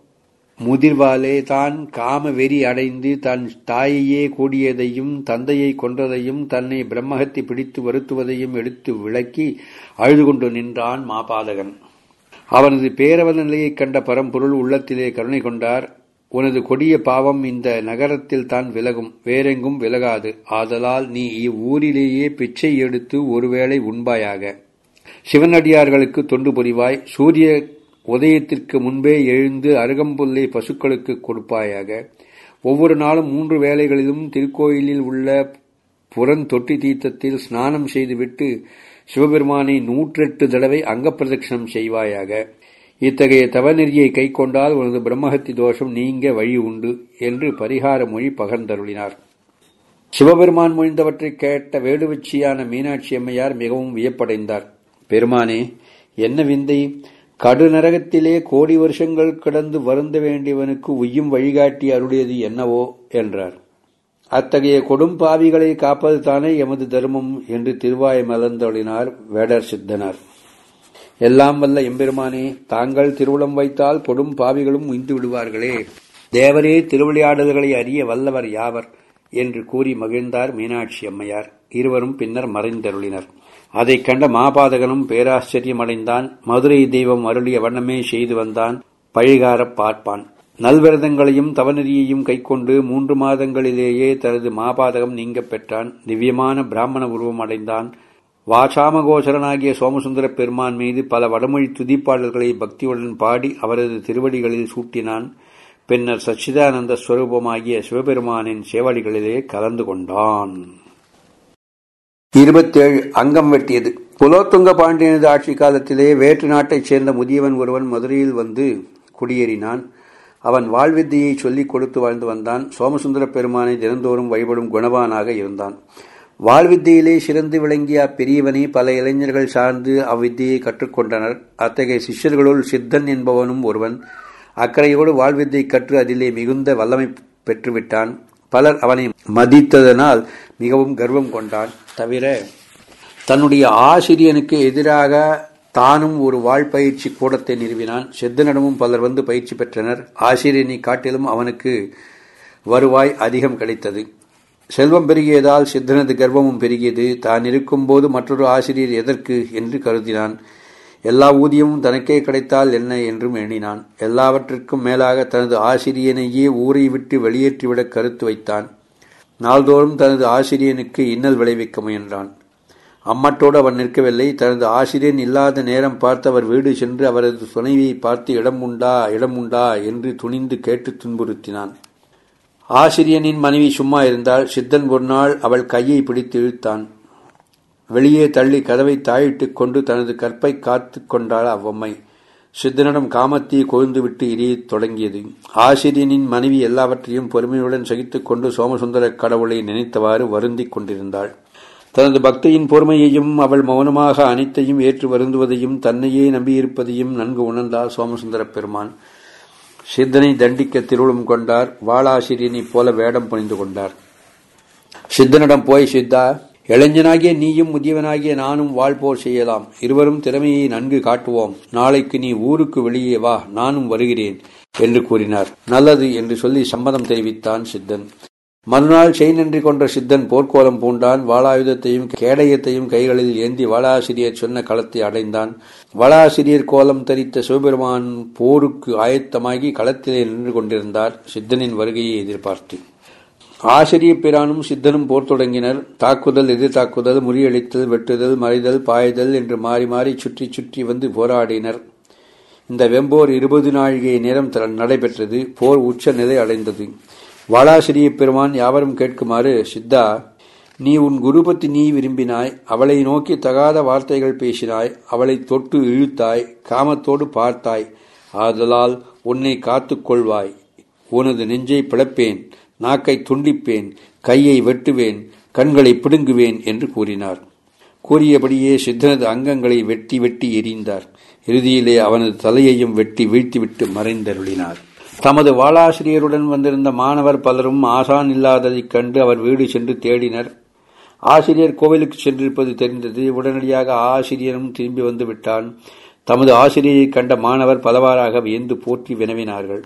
முதிர்வாலே தான் காம வெறி அடைந்து தன் தாயையே கூடியதையும் தந்தையை கொன்றதையும் தன்னை பிரம்மகத்தை பிடித்து வருத்துவதையும் எடுத்து விளக்கி அழுது கொண்டு நின்றான் மாபாதகன். அவனது பேரவத நிலையைக் கண்ட பரம்பொருள் உள்ளத்திலே கருணை கொண்டார். உனது கொடிய பாவம் இந்த நகரத்தில் தான் விலகும் வேறெங்கும் விலகாது. ஆதலால் நீ இவ்வூரிலேயே பிச்சை எடுத்து ஒருவேளை உண்பாயாக. சிவனடியார்களுக்கு தொண்டு புரிவாய். சூரிய உதயத்திற்கு முன்பே எழுந்து அருகம்புல்லை பசுக்களுக்கு கொடுப்பாயாக. ஒவ்வொரு நாளும் மூன்று வேளைகளிலும் திருக்கோயிலில் உள்ள புறந்தொட்டி தீர்த்தத்தில் ஸ்நானம் செய்துவிட்டு சிவபெருமானை நூற்றெட்டு தடவை அங்கப்பிரதட்சணம் செய்வாயாக. இத்தகைய தவநெறியை கை கொண்டால் உனது பிரம்மஹத்தி தோஷம் நீங்க வழி உண்டு என்று பரிகார மொழி பகர்ந்தருளினார். சிவபெருமான் மொழிந்தவற்றை கேட்ட வேடுவச்சியான மீனாட்சி அம்மையார் மிகவும் வியப்படைந்தார். பெருமானே என்ன விந்தை? கடுநரகத்திலே கோடி வருஷங்கள் கடந்து வருந்த வேண்டியவனுக்கு உய்யும் வழிகாட்டி அருளியது என்னவோ என்றார். அத்தகைய கொடும் பாவிகளை காப்பது தானே எமது தர்மம் என்று திருவாய் மலர்ந்தொழினார் வேடர் சித்தனார். எல்லாம் வல்ல எம்பெருமானே தாங்கள் திருவுளம் வைத்தால் கொடும் பாவிகளும் உய்ந்து விடுவார்களே. தேவரே திருவிளையாடல்களை அறிய வல்லவர் யாவர்? என்று கூறி மகிழ்ந்தார் மீனாட்சி அம்மையார். இருவரும் பின்னர் மறைந்தருளினர். அதைக் கண்ட மாபாதகனும் பேராச்சரியமடைந்தான். மதுரை தெய்வம் அருளிய வண்ணமே செய்து வந்தான். பழிகாரப் பார்ப்பான். நல்விரதங்களையும் தவநெறியையும் கைக்கொண்டு மூன்று மாதங்களிலேயே தனது மாபாதகம் நீங்கப் பெற்றான். திவ்யமான பிராமண உருவம் அடைந்தான். வாசாமகோசரனாகிய சோமசுந்தர பெருமான் மீது பல வடமொழி துதிப்பாடல்களை பக்தியுடன் பாடி அவரது திருவடிகளில் சூட்டினான். பின்னர் சச்சிதானந்த ஸ்வரூபமாகிய சிவபெருமானின் சேவடிகளிலே கலந்து கொண்டான். இருபத்தேழு அங்கம் வெட்டியது. குலோத்துங்க பாண்டியனது ஆட்சி காலத்திலே வேற்று நாட்டைச் சேர்ந்த முதியவன் ஒருவன் மதுரையில் வந்து குடியேறினான். அவன் வாழ்வித்தையை சொல்லிக் கொடுத்து வாழ்ந்து வந்தான். சோமசுந்தர பெருமானை தினந்தோறும் வழிபடும் குணவானாக இருந்தான். வாழ்வித்தையிலே சிறந்து விளங்கிய அப்பெரியவனை பல இளைஞர்கள் சார்ந்து அவ்வித்தையை கற்றுக்கொண்டனர். அத்தகைய சிஷ்யர்களுள் சித்தன் என்பவனும் ஒருவன். அக்கறையோடு வாழ்வித்தை கற்று அதிலே மிகுந்த வல்லமை பெற்றுவிட்டான். பலர் அவனை மதித்ததனால் மிகவும் கர்வம் கொண்டான். தவிர தன்னுடைய ஆசிரியனுக்கு எதிராக தானும் ஒரு வாழ்பயிற்சி கூடத்தை நிறுவினான். செத்தனிடமும் பலர் வந்து பயிற்சி பெற்றனர். ஆசிரியனை காட்டிலும் அவனுக்கு வருவாய் அதிகம் கிடைத்தது. செல்வம் பெருகியதால் சித்தனது கர்வமும் பெருகியது. தான் இருக்கும்போது மற்றொரு ஆசிரியர் எதற்கு என்று கருதினான். எல்லா ஊதியமும் தனக்கே கிடைத்தால் என்ன என்றும் எண்ணினான். எல்லாவற்றிற்கும் மேலாக தனது ஆசிரியனையே ஊரை விட்டு வெளியேற்றிவிட கருத்து வைத்தான். நாள்தோறும் தனது ஆசிரியனுக்கு இன்னல் விளைவிக்க முயன்றான். அம்மட்டோடு அவன் நிற்கவில்லை. தனது ஆசிரியன் இல்லாத நேரம் பார்த்து அவர் வீடு சென்று அவரது துணைவியை பார்த்து இடம் உண்டா? இடம் உண்டா? என்று துணிந்து கேட்டு துன்புறுத்தினான். ஆசிரியனின் மனைவி சும்மா இருந்தால் சித்தன் ஒரு நாள் அவள் கையை பிடித்து இழுத்தான். வெளியே தள்ளி கதவை தாழிட்டுக் கொண்டு தனது கற்பை காத்து கொண்டாள் அவ்வம்மை. சித்தனிடம் காமத்தீ கொழுந்துவிட்டு எரிய தொடங்கியது. ஆசிரியனின் மனைவி எல்லாவற்றையும் பொறுமையுடன் சகித்துக் கொண்டு சோமசுந்தர கடவுளை நினைத்தவாறு வருந்திக் கொண்டிருந்தாள். தனது பக்தியின் பொறுமையையும் அவள் மௌனமாக அனைத்தையும் ஏற்று வருந்துவதையும் தன்னையே நம்பியிருப்பதையும் நன்கு உணர்ந்தார் சோமசுந்தர பெருமான். சித்தனை தண்டிக்க திருவுளம் கொண்டார் வாளாசிரியனைப் போல வேடம் புனிந்து கொண்டார். சித்தனிடம் போய் சித்தா இளைஞனாகிய நீயும் முதியவனாகிய நானும் வாழ்போர் செய்யலாம். இருவரும் திறமையை நன்கு காட்டுவோம். நாளைக்கு நீ ஊருக்கு வெளியே வா நானும் வருகிறேன் என்று கூறினார். நல்லது என்று சொல்லி சம்மதம் தெரிவித்தான் சித்தன். மறுநாள் செய் நன்றி கொன்ற சித்தன் போர்க்கோலம் பூண்டான். வாளாயுதத்தையும் கேடயத்தையும் கைகளில் ஏந்தி வாளாசிரியர் சொன்ன களத்தை அடைந்தான். வளாசிரியர் கோலம் தரித்த சிவபெருமான் போருக்கு ஆயத்தமாகி களத்திலே நின்று கொண்டிருந்தார். சித்தனின் வருகையை எதிர்பார்த்து ஆசிரிய பிரானும் சித்தனும் போர் தொடங்கினர். தாக்குதல் எதிர் தாக்குதல் முறியடித்தல் வெட்டுதல் மறைதல் பாய்தல் என்று மாறி மாறி சுற்றி சுற்றி வந்து போராடினர். இந்த வெம்போர் இருபது நாழிகை நேரம் நடைபெற்றது. போர் உச்ச நிலை அடைந்தது. வாலாசிரிய பெருமான் யாவரும் கேட்குமாறு சித்தா நீ உன் குருபத்தி நீ விரும்பினாய். அவளை நோக்கி தகாத வார்த்தைகள் பேசினாய். அவளை தொட்டு இழுத்தாய். காமத்தோடு பார்த்தாய். ஆதலால் உன்னை காத்துக் கொள்வாய். உனது நெஞ்சை பிளப்பேன். நாக்கை துண்டிப்பேன் கையை வெட்டுவேன் கண்களை பிடுங்குவேன் என்று கூறினார். கூறியபடியே சித்தனது அங்கங்களை வெட்டி வெட்டி எரிந்தார். இறுதியிலே அவனது தலையையும் வெட்டி வீழ்த்திவிட்டு மறைந்தருளினார். தமது வாளாசிரியருடன் வந்திருந்த மாணவர் பலரும் ஆசான் இல்லாததைக் கண்டு அவர் வீடு சென்று தேடினர். ஆசிரியர் கோவிலுக்கு சென்றிருப்பது தெரிந்தது. உடனடியாக ஆசிரியரும் திரும்பி வந்து விட்டான் தமது ஆசிரியரை கண்ட மாணவர் பலவாறாக வியந்து போற்றி வினவினார்கள்.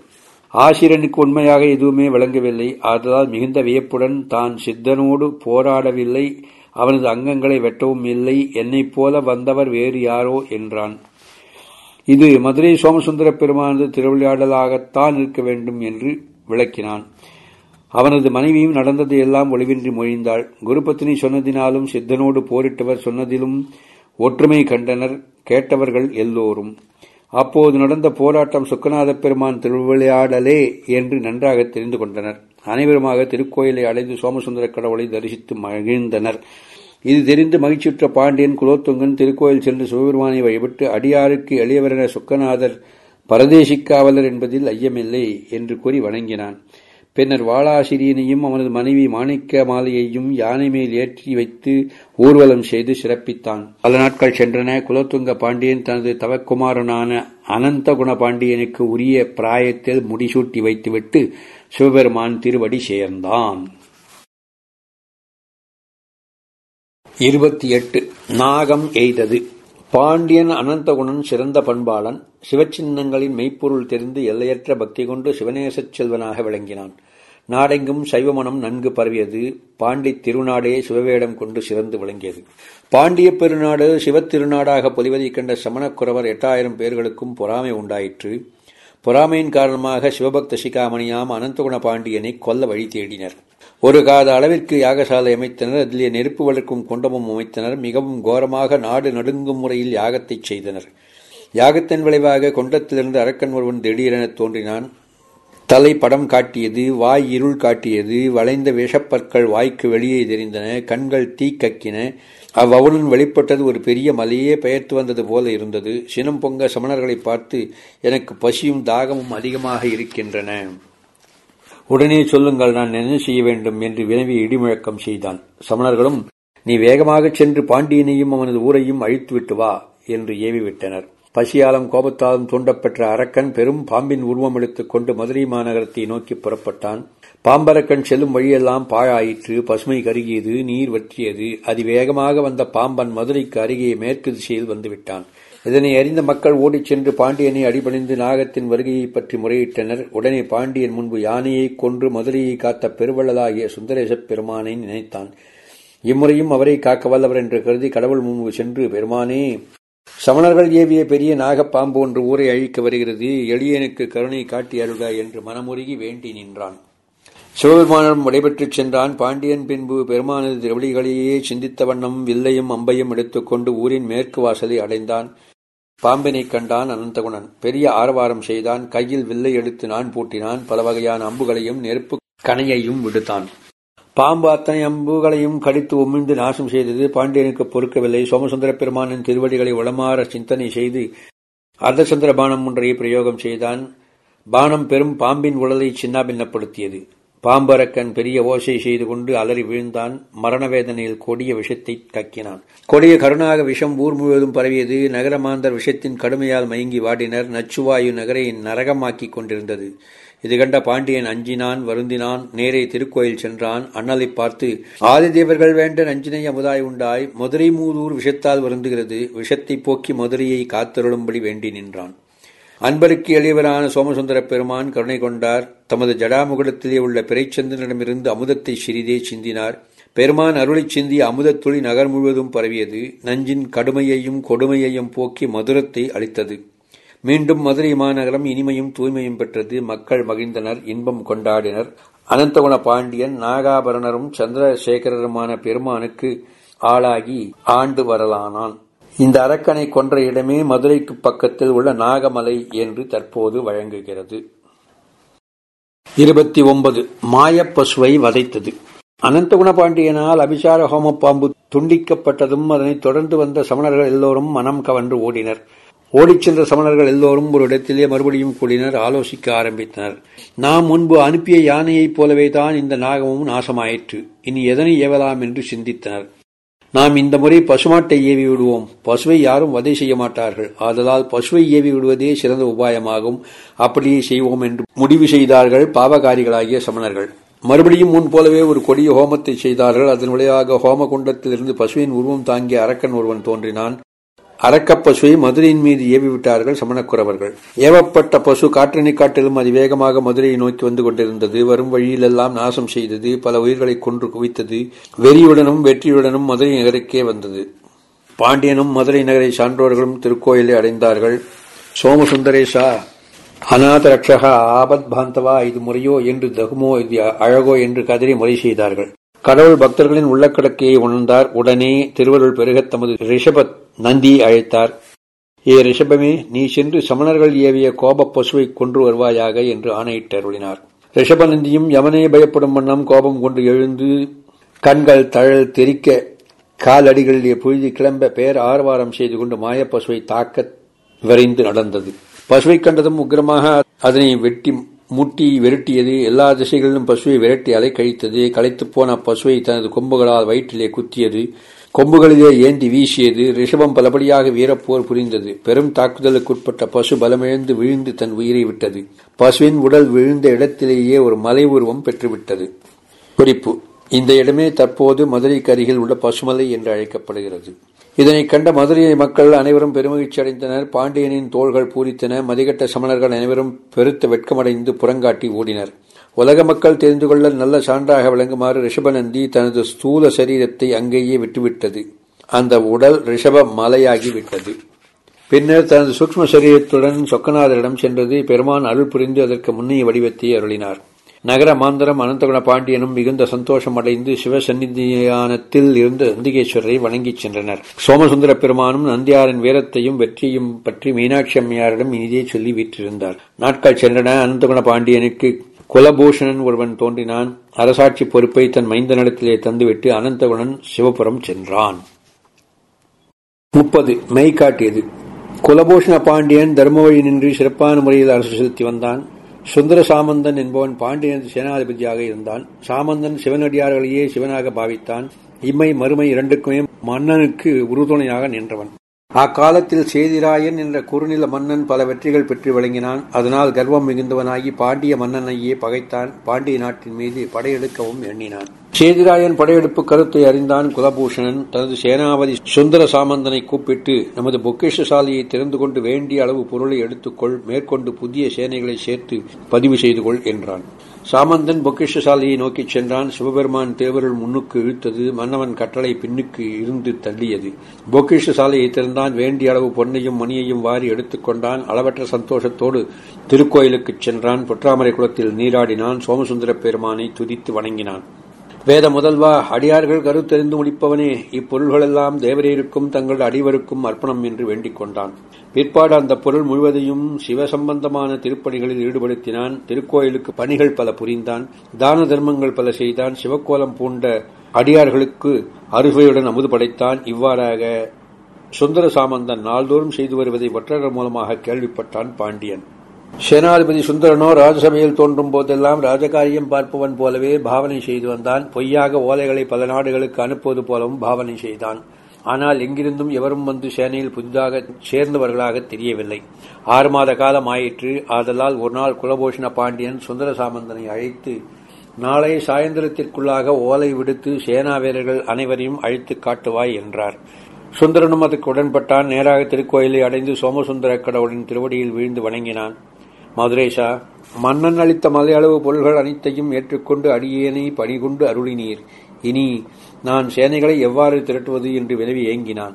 ஆசிரியனுக்கு உண்மையாக எதுவுமே விளங்கவில்லை. ஆதலால் மிகுந்த வியப்புடன் தான் சித்தனோடு போராடவில்லை. அவனது அங்கங்களை வெட்டவும் இல்லை. என்னைப் போல வந்தவர் வேறு யாரோ என்றான். இது மதுரை சோமசுந்தர பெருமானது திருவிளையாடலாகத்தான் இருக்க வேண்டும் என்று விளக்கினான். அவனது மனைவியும் நடந்ததை எல்லாம் ஒளிவின்றி மொழிந்தாள். குருபத்தினி சொன்னதினாலும் சித்தனோடு போரிட்டவர் சொன்னதிலும் ஒற்றுமை கண்டனர். கேட்டவர்கள் எல்லோரும். அப்போது நடந்த போராட்டம் சுக்கநாத பெருமான் திருவிளையாடலே என்று நன்றாக தெரிந்து கொண்டனர். அனைவருமாக திருக்கோயிலை அடைந்து சோமசுந்தர கடவுளை தரிசித்து மகிழ்ந்தனர். இது தெரிந்து மகிழ்ச்சியுற்ற பாண்டியன் குலோத்துங்கன் திருக்கோயில் சென்று சிவபெருமானை வழிபட்டு அடியாருக்கு எளியவரென சுக்கநாதர் பரதேசிக்காவலர் என்பதில் ஐயமில்லை என்று கூறி வணங்கினான். பின்னர் வாளாசிரியனையும் அவனது மனைவி மாணிக்க மாலையையும் யானை மேல் ஏற்றி வைத்து ஊர்வலம் செய்து சிறப்பித்தான். பல நாட்கள் சென்றன. குலத்துங்க பாண்டியன் தனது தவக்குமாரனான அனந்தகுண பாண்டியனுக்கு உரிய பிராயத்தில் முடிசூட்டி வைத்துவிட்டு சிவபெருமான் திருவடி சேர்ந்தான். இருபத்தி எட்டு. நாகம் எய்தது. பாண்டியன் அனந்தகுணன் சிறந்த பண்பாளன் சிவச்சின்னங்களின் மெய்ப்பொருள் தெரிந்து எல்லையற்ற பக்தி கொண்டு சிவநேசச் செல்வனாக விளங்கினான். நாடெங்கும் சைவமனம் நன்கு பரவியது. பாண்டி திருநாடே சிவவேடம் கொண்டு சிறந்து விளங்கியது. பாண்டிய பெருநாடு சிவத்திருநாடாக பொலிவதைக் கண்ட சமணக்குறவர் எட்டாயிரம் பேர்களுக்கும் பொறாமை உண்டாயிற்று. பொறாமையின் காரணமாக சிவபக்த சிகாமணியாம் அனந்தகுண பாண்டியனை கொல்ல வழி தேடினர். ஒரு காத அளவிற்கு யாகசாலை அமைத்தனர். அதிலே நெருப்பு வளர்க்கும் குண்டமும் அமைத்தனர். மிகவும் கோரமாக நாடு நடுங்கும் முறையில் யாகத்தை செய்தனர். யாகத்தின் விளைவாக கொண்டத்திலிருந்து அரக்கன் ஒருவன் திடீரென தோன்றினான். தலை படம் காட்டியது வாய் இருள் காட்டியது வளைந்த விஷப்பற்கள் வாய்க்கு வெளியே தெரிந்தன கண்கள் தீ கக்கின. அவ்வவுடன் வெளிப்பட்டது ஒரு பெரிய மலையே பெயர்த்து வந்தது போல இருந்தது. சினம் பொங்க சமணர்களை பார்த்து எனக்கு பசியும் தாகமும் அதிகமாக இருக்கின்றன. உடனே சொல்லுங்கள் நான் என்ன செய்ய வேண்டும் என்று வினவி இடிமுழக்கம் செய்தான். சமணர்களும் நீ வேகமாகச் சென்று பாண்டியனையும் அவனது ஊரையும் அழித்துவிட்டு வா என்று ஏவிவிட்டனர். பசியாலும் கோபத்தாலும் தூண்டப்பெற்ற அரக்கன் பெரும் பாம்பின் உருவம் எடுத்துக் கொண்டு மதுரை மாநகரத்தை நோக்கி புறப்பட்டான். பாம்பரக்கன் செல்லும் வழியெல்லாம் பாழாயிற்று பசுமை கருகியது நீர் வற்றியது. அதிவேகமாக வந்த பாம்பன் மதுரைக்கு அருகே மேற்கு திசையில் வந்துவிட்டான் இதனை அறிந்த மக்கள் ஓடிச் சென்று பாண்டியனை அடிபணிந்து நாகத்தின் வருகையை பற்றி முறையிட்டனர். உடனே பாண்டியன் முன்பு யானையை கொன்று மதுரையை காத்த பெருவள்ளலாகிய சுந்தரேசப் பெருமானை நினைத்தான். இம்முறையும் அவரை காக்க வல்லவர் என்று கருதி கடவுள் முன்பு சென்று பெருமானே சமணர்கள் ஏவிய பெரிய நாகப்பாம்பு ஒன்று ஊரை அழிக்க வருகிறது. எளியனுக்கு கருணை காட்டி அருள என்று மனமுருகி வேண்டி நின்றான். சிவபெருமானம் விடைபெற்றுச் சென்றான். பாண்டியன் பின்பு பெருமானது திருவடிகளையே சிந்தித்த வண்ணம் வில்லையும் அம்பையும் எடுத்துக்கொண்டு ஊரின் மேற்கு வாசலை அடைந்தான். பாம்பினை கண்டான் அனந்தகுணன் பெரிய ஆரவாரம் செய்தான். கையில் வில்லை எடுத்து நான் பூட்டினான். பல வகையான அம்புகளையும் நெருப்பு கனையையும் விடுத்தான். பாம்பு அத்தனை அம்புகளையும் கடித்து உமிழ்ந்து நாசம் செய்தது. பாண்டியனுக்கு பொறுக்கவில்லை. சோமசுந்தர பெருமானின் திருவடிகளை உளமாற சிந்தனை செய்து அர்த்தசந்திர பானம் ஒன்றையை பிரயோகம் செய்தான். பானம் பெரும் பாம்பின் உடலை சின்னாபின்னப்படுத்தியது. பாம்பரக்கன் பெரிய ஓசை செய்து கொண்டு அலறி வீழ்ந்தான். மரண வேதனையில் கொடிய விஷத்தை கக்கினான். கொடிய கருணாக விஷம் ஊர் முழுவதும் பரவியது. நகரமாந்தர் விஷத்தின் கடுமையால் மயங்கி வாடினர். நச்சுவாயு நகரை நரகமாக்கிக் கொண்டிருந்தது. இது கண்ட பாண்டியன் அஞ்சினான் வருந்தினான். நேரே திருக்கோயில் சென்றான். அண்ணலை பார்த்து ஆதிதேவர்கள் வேண்ட நஞ்சினை அமுதாய் உண்டாய். மதுரை மூதூர் விஷத்தால் வருந்துகிறது. விஷத்தை போக்கி மதுரையை காத்தருளும்படி வேண்டி நின்றான். அன்பருக்கு எளியவரான சோமசுந்தர பெருமான் கருணை கொண்டார். தமது ஜடாமுகடத்திலே உள்ள பிறைச்சந்திரனிடமிருந்து அமுதத்தை சிறிதே சிந்தினார். பெருமான் அருளைச் சிந்திய அமுதத்துளி நகர் முழுவதும் பரவியது. நஞ்சின் கடுமையையும் கொடுமையையும் போக்கி மதுரத்தை அளித்தது. மீண்டும் மதுரை மாநகரம் இனிமையும் தூய்மையும் பெற்றது. மக்கள் மகிழ்ந்தனர் இன்பம் கொண்டாடினர். அனந்தகுண பாண்டியன் நாகாபரணரும் சந்திரசேகரருமான பெருமானுக்கு ஆளாகி ஆண்டு வரலானான். இந்த அரக்கனை கொன்ற இடமே மதுரைக்கு பக்கத்தில் உள்ள நாகமலை என்று தற்போது வழங்குகிறது. இருபத்தி ஒன்பது மாயப்பசுவை வதைத்தது. அனந்தகுண பாண்டியனால் அபிசார ஹோம பாம்பு துண்டிக்கப்பட்டதும் அதனைத் தொடர்ந்து வந்த சமணர்கள் எல்லோரும் மனம் கவன்று ஓடினர். ஓடிச் சென்ற சமணர்கள் எல்லோரும் ஒரு இடத்திலே மறுபடியும் கூடினர் ஆலோசிக்க ஆரம்பித்தனர். நாம் முன்பு அனுப்பிய யானையைப் போலவே தான் இந்த நாகமும் நாசமாயிற்று. இனி எதனை ஏவலாம் என்று சிந்தித்தனர். நாம் இந்த முறை பசுமாட்டை ஏவி விடுவோம். பசுவை யாரும் வதை செய்ய மாட்டார்கள். ஆதலால் பசுவை ஏவி விடுவதே சிறந்த உபாயமாகும். அப்படியே செய்வோம் என்று முடிவு செய்தார்கள் பாவகாரிகளாகிய சமணர்கள். மறுபடியும் முன் போலவே ஒரு கொடிய ஹோமத்தை செய்தார்கள். அதன் விளைவாக ஹோம குண்டத்திலிருந்து பசுவின் உருவம் தாங்கிய அரக்கன் ஒருவன் தோன்றினான். அரக்கப் பசுவை மதுரையின் மீது ஏவிவிட்டார்கள் சமணக்குறவர்கள். ஏவப்பட்ட பசு காற்றினை காட்டிலும் அதிவேகமாக மதுரையை நோக்கி வந்து கொண்டிருந்தது. வரும் வழியிலெல்லாம் நாசம் செய்தது. பல உயிர்களை கொன்று குவித்தது. வெறியுடனும் வெற்றியுடனும் மதுரை நகருக்கே வந்தது. பாண்டியனும் மதுரை நகரை சான்றோர்களும் திருக்கோயிலை அடைந்தார்கள். சோமசுந்தரேஷா அநாத ரக்ஷகா ஆபத் பாந்தவா இது முறையோ என்று தகுமோ இது அழகோ என்று கதறி முறை செய்தார்கள். கடவுள் பக்தர்களின் உள்ளக்கடக்கையை உணர்ந்தார். உடனே திருவருள் பெருக தமது ரிஷபத் நந்தியை அழைத்தார். ஏ ரிஷபமே நீ சென்று சமணர்கள் ஏவிய கோப பசுவை கொன்று வருவாயாக? என்று ஆணையிட்டருளினார் ரிஷபநந்தியும் யமனே பயப்படும் வண்ணம் கோபம் கொண்டு எழுந்து கண்கள் தழல் தெரிக்க காலடிகளிலே புழுதி கிளம்ப பேர் ஆர்வாரம் செய்து கொண்டு மாயப்பசுவை தாக்க விரைந்து நடந்தது. பசுவை கண்டதும் உக்கிரமாக அதனை வெட்டி முட்டி விரட்டியது. எல்லா திசைகளிலும் பசுவை விரட்டி அலை கழித்தது களைத்துப் போன பசுவை தனது கொம்புகளால் வயிற்றிலே குத்தியது. கொம்புகளிலே ஏந்தி வீசியது ரிஷபம் பலபடியாக வீரப்போர் புரிந்தது. பெரும் தாக்குதலுக்குட்பட்ட பசு பலமிழந்து விழுந்து தன் உயிரை விட்டது. பசுவின் உடல் விழுந்த இடத்திலேயே ஒரு மலை உருவம் பெற்றுவிட்டது. குறிப்பு இந்த இடமே தற்போது மதுரைக்கு அருகில் உள்ள பசுமலை என்று அழைக்கப்படுகிறது. இதனைக் கண்ட மதுரையை மக்கள் அனைவரும் பெருமகிழ்ச்சி அடைந்தனர். பாண்டியனின் தோள்கள் பூரித்தன. மதிகட்ட சமணர்கள் அனைவரும் பெருத்த வெட்கமடைந்து புறங்காட்டி ஓடினர். உலக மக்கள் தெரிந்து கொள்ள நல்ல சான்றாக விளங்குமாறு ரிஷபநந்தி தனது ஸ்தூல சரீரத்தை அங்கேயே விட்டுவிட்டது. அந்த உடல் ரிஷப மலையாகி விட்டது பின்னர் தனது சூக்ம சரீரத்துடன் சொக்கநாதரிடம் சென்றது. பெருமான் அருள் புரிந்து அதற்கு முன்னைய வடிவத்தை அருளினார். நகர மாந்தரம் அனந்தகுண பாண்டியனும் மிகுந்த சந்தோஷம் அடைந்து சிவசன்னிதியானத்தில் இருந்த நந்திகேஸ்வரரை வணங்கிச் சென்றனர். சோமசுந்தர பெருமானும் நந்தியாரின் வீரத்தையும் வெற்றியும் பற்றி மீனாட்சி அம்மையாரிடம் இனிதே சொல்லி வீற்றிருந்தார். நாட்கள் சென்றன. அனந்தகுண பாண்டியனுக்கு குலபூஷணன் ஒருவன் தோன்றினான். அரசாட்சி பொறுப்பை தன் மைந்தனிடத்திலே தந்துவிட்டு அனந்தகுணன் சிவபுரம் சென்றான். முப்பது. மெய் காட்டியது குலபூஷண பாண்டியன் தர்ம வழி நின்று சிறப்பான முறையில் அரசு செலுத்தி வந்தான். சுந்தர சாமந்தன் என்பவன் பாண்டியன் சேனாதிபதியாக இருந்தான். சாமந்தன் சிவனடியார்களையே சிவனாக பாவித்தான். இம்மை மறுமை இரண்டுக்குமே மன்னனுக்கு உறுதுணையாக நின்றவன். அக்காலத்தில் சேதிராயன் என்ற குறுநில மன்னன் பல வெற்றிகள் பெற்று விளங்கினான். அதனால் கர்வம் மிகுந்தவனாகி பாண்டிய மன்னனையே பகைத்தான். பாண்டிய நாட்டின் மீது படையெடுக்கவும் எண்ணினான். சேதிராயன் படையெடுப்பு கருத்தை அறிந்தான் குலபூஷணன். தனது சேனாபதி சுந்தர சாமந்தனை கூப்பிட்டு நமது பொக்கேஷசாலையை திறந்து கொண்டு வேண்டிய அளவு பொருளை எடுத்துக்கொள். மேற்கொண்டு புதிய சேனைகளை சேர்த்து பதிவு செய்து கொள் என்றான். சாமந்தன் பொக்கிஷசாலையை நோக்கிச் சென்றான். சிவபெருமான் தேவருள் முன்னுக்கு இழுத்தது மன்னவன் கட்டளை பின்னுக்கு இருந்து தள்ளியது. பொக்கிஷசாலையை திறந்தான் வேண்டிய அளவு பொன்னையும் மணியையும் வாரி எடுத்துக்கொண்டான் அளவற்ற சந்தோஷத்தோடு திருக்கோயிலுக்குச் சென்றான். பொற்றாமரை குளத்தில் நீராடினான். சோமசுந்தர பெருமானை துதித்து வணங்கினான். வேத முதல்வா அடியார்கள் கருத்தெறிந்து முடிப்பவனே இப்பொருள்களெல்லாம் தேவரீருக்கும் தங்கள் அடிவருக்கும் அர்ப்பணம் என்று வேண்டிக் கொண்டான். பிற்பாடு அந்த பொருள் முழுவதையும் சிவ சம்பந்தமான திருப்பணிகளில் ஈடுபடுத்தினான். திருக்கோயிலுக்கு பணிகள் பல புரிந்தான். தான தர்மங்கள் பல செய்தான். சிவக்கோலம் பூண்ட அடியார்களுக்கு அருகையுடன் அமுது படைத்தான். இவ்வாறாக சுந்தர சாமந்தன் நாள்தோறும் செய்து வருவதை ஒற்றர்கள் மூலமாக கேள்விப்பட்டான் பாண்டியன். சேனாதிபதி சுந்தரனோ ராஜசபையில் தோன்றும் போதெல்லாம் ராஜகாரியம் பார்ப்பவன் போலவே பாவனை செய்து வந்தான். பொய்யாக ஓலைகளை பல நாடுகளுக்கு அனுப்புவது போலவும் பாவனை செய்தான். ஆனால் எங்கிருந்தும் எவரும் வந்து சேனையில் புதிதாக சேர்ந்தவர்களாக தெரியவில்லை. ஆறு மாத காலம் ஆயிற்று. ஆதலால் ஒரு நாள் குலபூஷண பாண்டியன் சுந்தர சாமந்தனை அழைத்து நாளை சாயந்தரத்திற்குள்ளாக ஓலை விடுத்து சேனா வீரர்கள் அனைவரையும் அழைத்து காட்டுவாய் என்றார். சுந்தரனும் அதற்கு உடன்பட்டான். நேராக திருக்கோயிலை அடைந்து சோமசுந்தர கடவுளின் திருவடியில் வீழ்ந்து வணங்கினான். மதுரேஷா மன்னன் அளித்த மலையளவு பொருள்கள் அனைத்தையும் ஏற்றுக்கொண்டு அடியேனை பணிகொண்டு அருளினீர். இனி நான் சேனைகளை எவ்வாறு திரட்டுவது என்று வினவி ஏங்கினான்.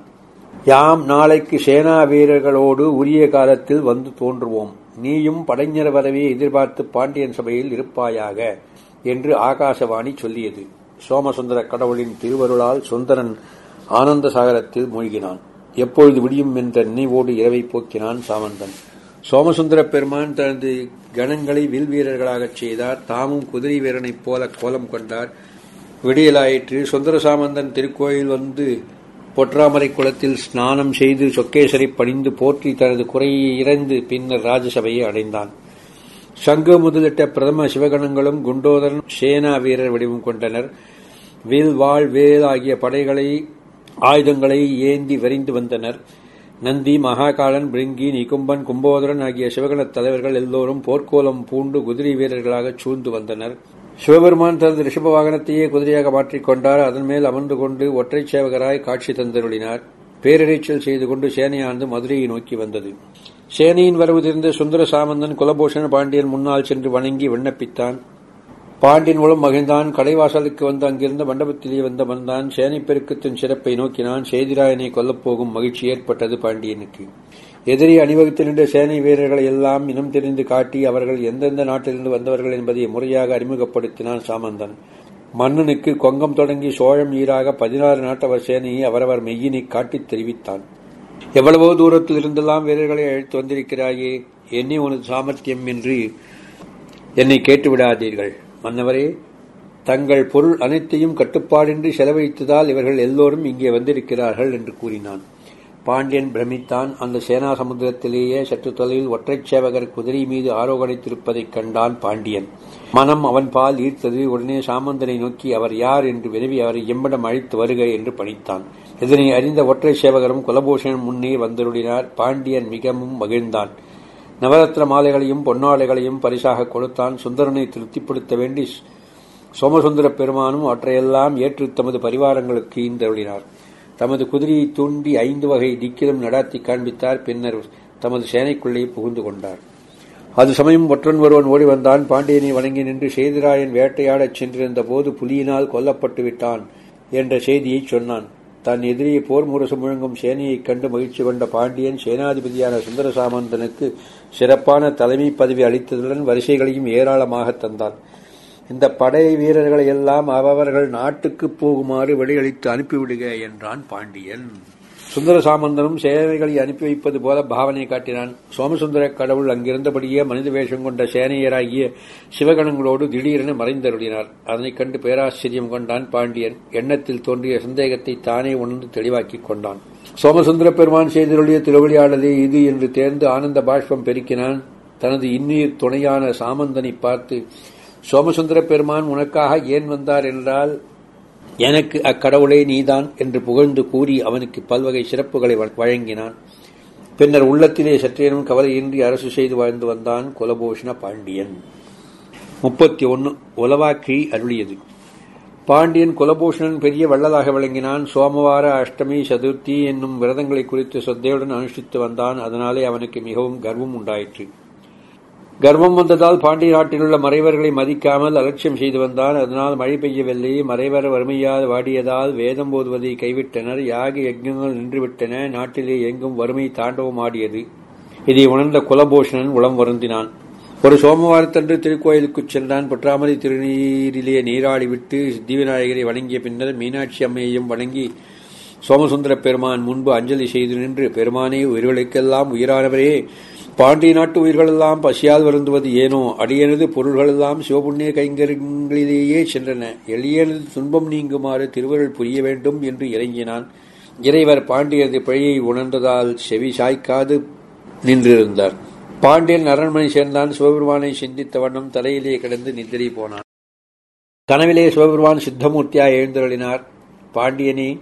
யாம் நாளைக்கு சேனா வீரர்களோடு உரிய காலத்தில் வந்து தோன்றுவோம். நீயும் படைஞர் வரவே எதிர்பார்த்து பாண்டியன் சபையில் இருப்பாயாக என்று ஆகாசவாணி சொல்லியது. சோமசுந்தர கடவுளின் திருவருளால் சுந்தரன் ஆனந்த சாகரத்தில் மூழ்கினான். எப்பொழுது விடியும் என்ற நினைவோடு இரவை போக்கினான் சாமந்தன். சோமசுந்தர பெருமான் தனது கணங்களை வில் வீரர்களாகச் செய்தார். தாமும் குதிரை வீரனைப் போல கோலம் கொண்டார். விடியலாயிற்று. சுந்தர சாமந்தன் திருக்கோயில் வந்து பொற்றாமரை குளத்தில் ஸ்நானம் செய்து சொக்கேசரை பணிந்து போற்றி தனது குறையை இறந்து பின்னர் ராஜசபையை அடைந்தான். சங்கு முதலிட்ட பிரதம சிவகணங்களும் குண்டோதரன் சேனா வீரர் வடிவம் கொண்டனர். வில் வாழ் வேல் ஆகிய படைகளை ஆயுதங்களை ஏந்தி விரைந்து வந்தனர். நந்தி மகாகாலன் பிருங்கி நிகும்பன் கும்போதரன் ஆகிய சிவகணத் தலைவர்கள் எல்லோரும் போர்க்கோலம் பூண்டு குதிரை வீரர்களாகச் சூழ்ந்து வந்தனர். சிவபெருமான் தனது ரிஷப வாகனத்தையே குதிரையாக மாற்றிக் கொண்டார். அதன் மேல் அமர்ந்து கொண்டு ஒற்றைச் சேவகராய் காட்சி தந்தருளினார். பேரிரைச்சல் செய்து கொண்டு சேனையானது மதுரையை நோக்கி வந்தது. சேனையின் வரவு தெரிந்த சுந்தர சாமந்தன் குலபூஷண பாண்டியன் முன்னால் சென்று வணங்கி விண்ணப்பித்தான். பாண்டியன் மூலம் மகிழ்ந்தான். கடைவாசலுக்கு வந்து அங்கிருந்த மண்டபத்திலே வந்த வந்தான் சேனைப்பெருக்கத்தின் சிறப்பை நோக்கினான். சேதிராயனை கொல்லப்போகும் மகிழ்ச்சி ஏற்பட்டது பாண்டியனுக்கு. எதிரி அணிவகுத்து நின்ற சேனை வீரர்களை எல்லாம் இனம் தெரிந்து காட்டி அவர்கள் எந்தெந்த நாட்டிலிருந்து வந்தவர்கள் என்பதை முறையாக அறிமுகப்படுத்தினான் சாமந்தன். மன்னனுக்கு கொங்கம் தொடங்கி சோழம் ஈராக பதினாறு நாட்டவர் சேனையை அவரவர் மெய்யினை காட்டித் தெரிவித்தான். எவ்வளவோ தூரத்தில் இருந்தெல்லாம் வீரர்களை அழைத்து வந்திருக்கிறாயே. என்னை உனது சாமர்த்தியம் என்று என்னை கேட்டுவிடாதீர்கள். மன்னவரே தங்கள் பொருள் அனைத்தையும் கட்டுப்பாடின்றி செலவழித்ததால் இவர்கள் எல்லோரும் இங்கே வந்திருக்கிறார்கள் என்று கூறினான். பாண்டியன் பிரமித்தான் அந்த சேனா சமுத்திரத்திலேயே சற்று தொலைவில் ஒற்றைச் சேவகர் குதிரை மீது ஆரோகணித்திருப்பதைக் கண்டான் பாண்டியன். மனம் அவன் பால் ஈர்த்தது உடனே சாமந்தனை நோக்கி அவர் யார்? என்று வினவி அவரை எம்மிடம் அழைத்து வருக என்று பணித்தான். இதனை அறிந்த ஒற்றை சேவகரும் குலபூஷணன் முன்னே வந்தருளினார். பாண்டியன் மிகவும் மகிழ்ந்தான். நவரத்ன மாலைகளையும் பொன்னாலைகளையும் பரிசாக கொடுத்தான் சுந்தரனை திருப்திப்படுத்த வேண்டி சோமசுந்தர பெருமானும் அவற்றையெல்லாம் ஏற்று தமது பரிவாரங்களுக்கு ஈந்தருளினார். தமது குதிரையை தூண்டி ஐந்து வகை திக்கிலும் நடாத்தி காண்பித்தார். பின்னர் தமது சேனைக்குள்ளே புகுந்து கொண்டார். அது சமயம் ஒற்றன் ஒருவன் ஓடி வந்தான். பாண்டியனை வணங்கி நின்று சேதுராயன் வேட்டையாடச் சென்றிருந்த போது புலியினால் கொல்லப்பட்டு விட்டான் என்ற செய்தியை சொன்னான். தன் எதிரியை போர் முரசு முழங்கும் சேனையைக் கண்டு மகிழ்ச்சி கொண்ட பாண்டியன் சேனாதிபதியான சுந்தர சாமந்தனுக்கு சிறப்பான தலைமை பதவி அளித்ததுடன் வரிசைகளையும் ஏராளமாக தந்தான் இந்த படை வீரர்களை எல்லாம் அவர்கள் நாட்டுக்கு போகுமாறு வெளியளித்து அனுப்பிவிடுக என்றான் பாண்டியன். சுந்தர சாமந்தனும் சேனைகளை அனுப்பி வைப்பது போல பாவனை காட்டினான். சோமசுந்தர கடவுள் அங்கிருந்தபடியே மனித வேஷம் கொண்ட சேனையராகிய சிவகணங்களோடு திடீரென மறைந்தருளினார். அதனைக் கண்டு பேராச்சரியம் கொண்டான் பாண்டியன். எண்ணத்தில் தோன்றிய சந்தேகத்தை தானே உணர்ந்து தெளிவாக்கிக் கொண்டான். சோமசுந்தர பெருமான் செய்தருளிய திருவிளையாடலே இது என்று தேர்ந்து ஆனந்த பாஷ்பம் பெருக்கினான். தனது இன்னீர் துணையான சாமந்தனை பார்த்து சோமசுந்தர பெருமான் உனக்காக ஏன் வந்தார் என்றால் எனக்கு அக்கடவுளே நீதான் என்று புகழ்ந்து கூறி அவனுக்கு பல்வகை சிறப்புகளை வழங்கினான். பின்னர் உள்ளத்திலே சற்றேனும் கவலையின்றி அரசு செய்து வாழ்ந்து வந்தான் குலபூஷண பாண்டியன். முப்பத்தி ஒன்று உலவாக்கி அருளியது. பாண்டியன் குலபூஷணன் பெரிய வள்ளலாக விளங்கினான். சோமவார அஷ்டமி சதுர்த்தி என்னும் விரதங்களை குறித்து சொத்தையுடன் அனுஷ்டித்து வந்தான். அதனாலே அவனுக்கு மிகவும் கர்வம் உண்டாயிற்று. கர்வம் வந்ததால் பாண்டிய நாட்டில் உள்ள மறைவர்களை மதிக்காமல் அலட்சியம் செய்து வந்தான். அதனால் மழை பெய்யவில்லை. மறைவர் வறுமையால் வாடியதால் வேதம் போதுவதை கைவிட்டனர். யாக யஜ்ஞங்கள் நின்றுவிட்டன. நாட்டிலே எங்கும் வறுமை தாண்டவம் ஆடியது. இதை உணர்ந்த குலபூஷணன் உளம் வருந்தினான். ஒரு சோமவாரத்தன்று திருக்கோயிலுக்குச் சென்றான். பொற்றாமரை திருநீரிலே நீராடிவிட்டு சித்திவிநாயகரை வணங்கிய பின்னர் மீனாட்சி அம்மையையும் வணங்கி சோமசுந்தர பெருமான் முன்பு அஞ்சலி செய்து நின்று பெருமானே உயிர்களுக்கெல்லாம் உயிரானவரே பாண்டிய நாட்டு உயிர்களெல்லாம் பசியால் வருந்துவது ஏனோ? அடியனது பொருள்களெல்லாம் சிவபுண்ணிய கைங்கரங்களிலேயே சென்றன. எளியனது துன்பம் நீங்குமாறு திருவருள் புரிய வேண்டும் என்று இறங்கினான். இறைவர் பாண்டியரது பிழையை உணர்ந்ததால் செவி சாய்க்காது நின்றிருந்தார். பாண்டியன் அரண்மனை சேர்ந்தான். சிவபெருமானை சிந்தித்த வண்ணம் தலையிலே கிடந்து நித்திரை போனான். கனவிலே சிவபெருமான் சித்தமூர்த்தியாய் எழுந்தருளினார். பாண்டியனே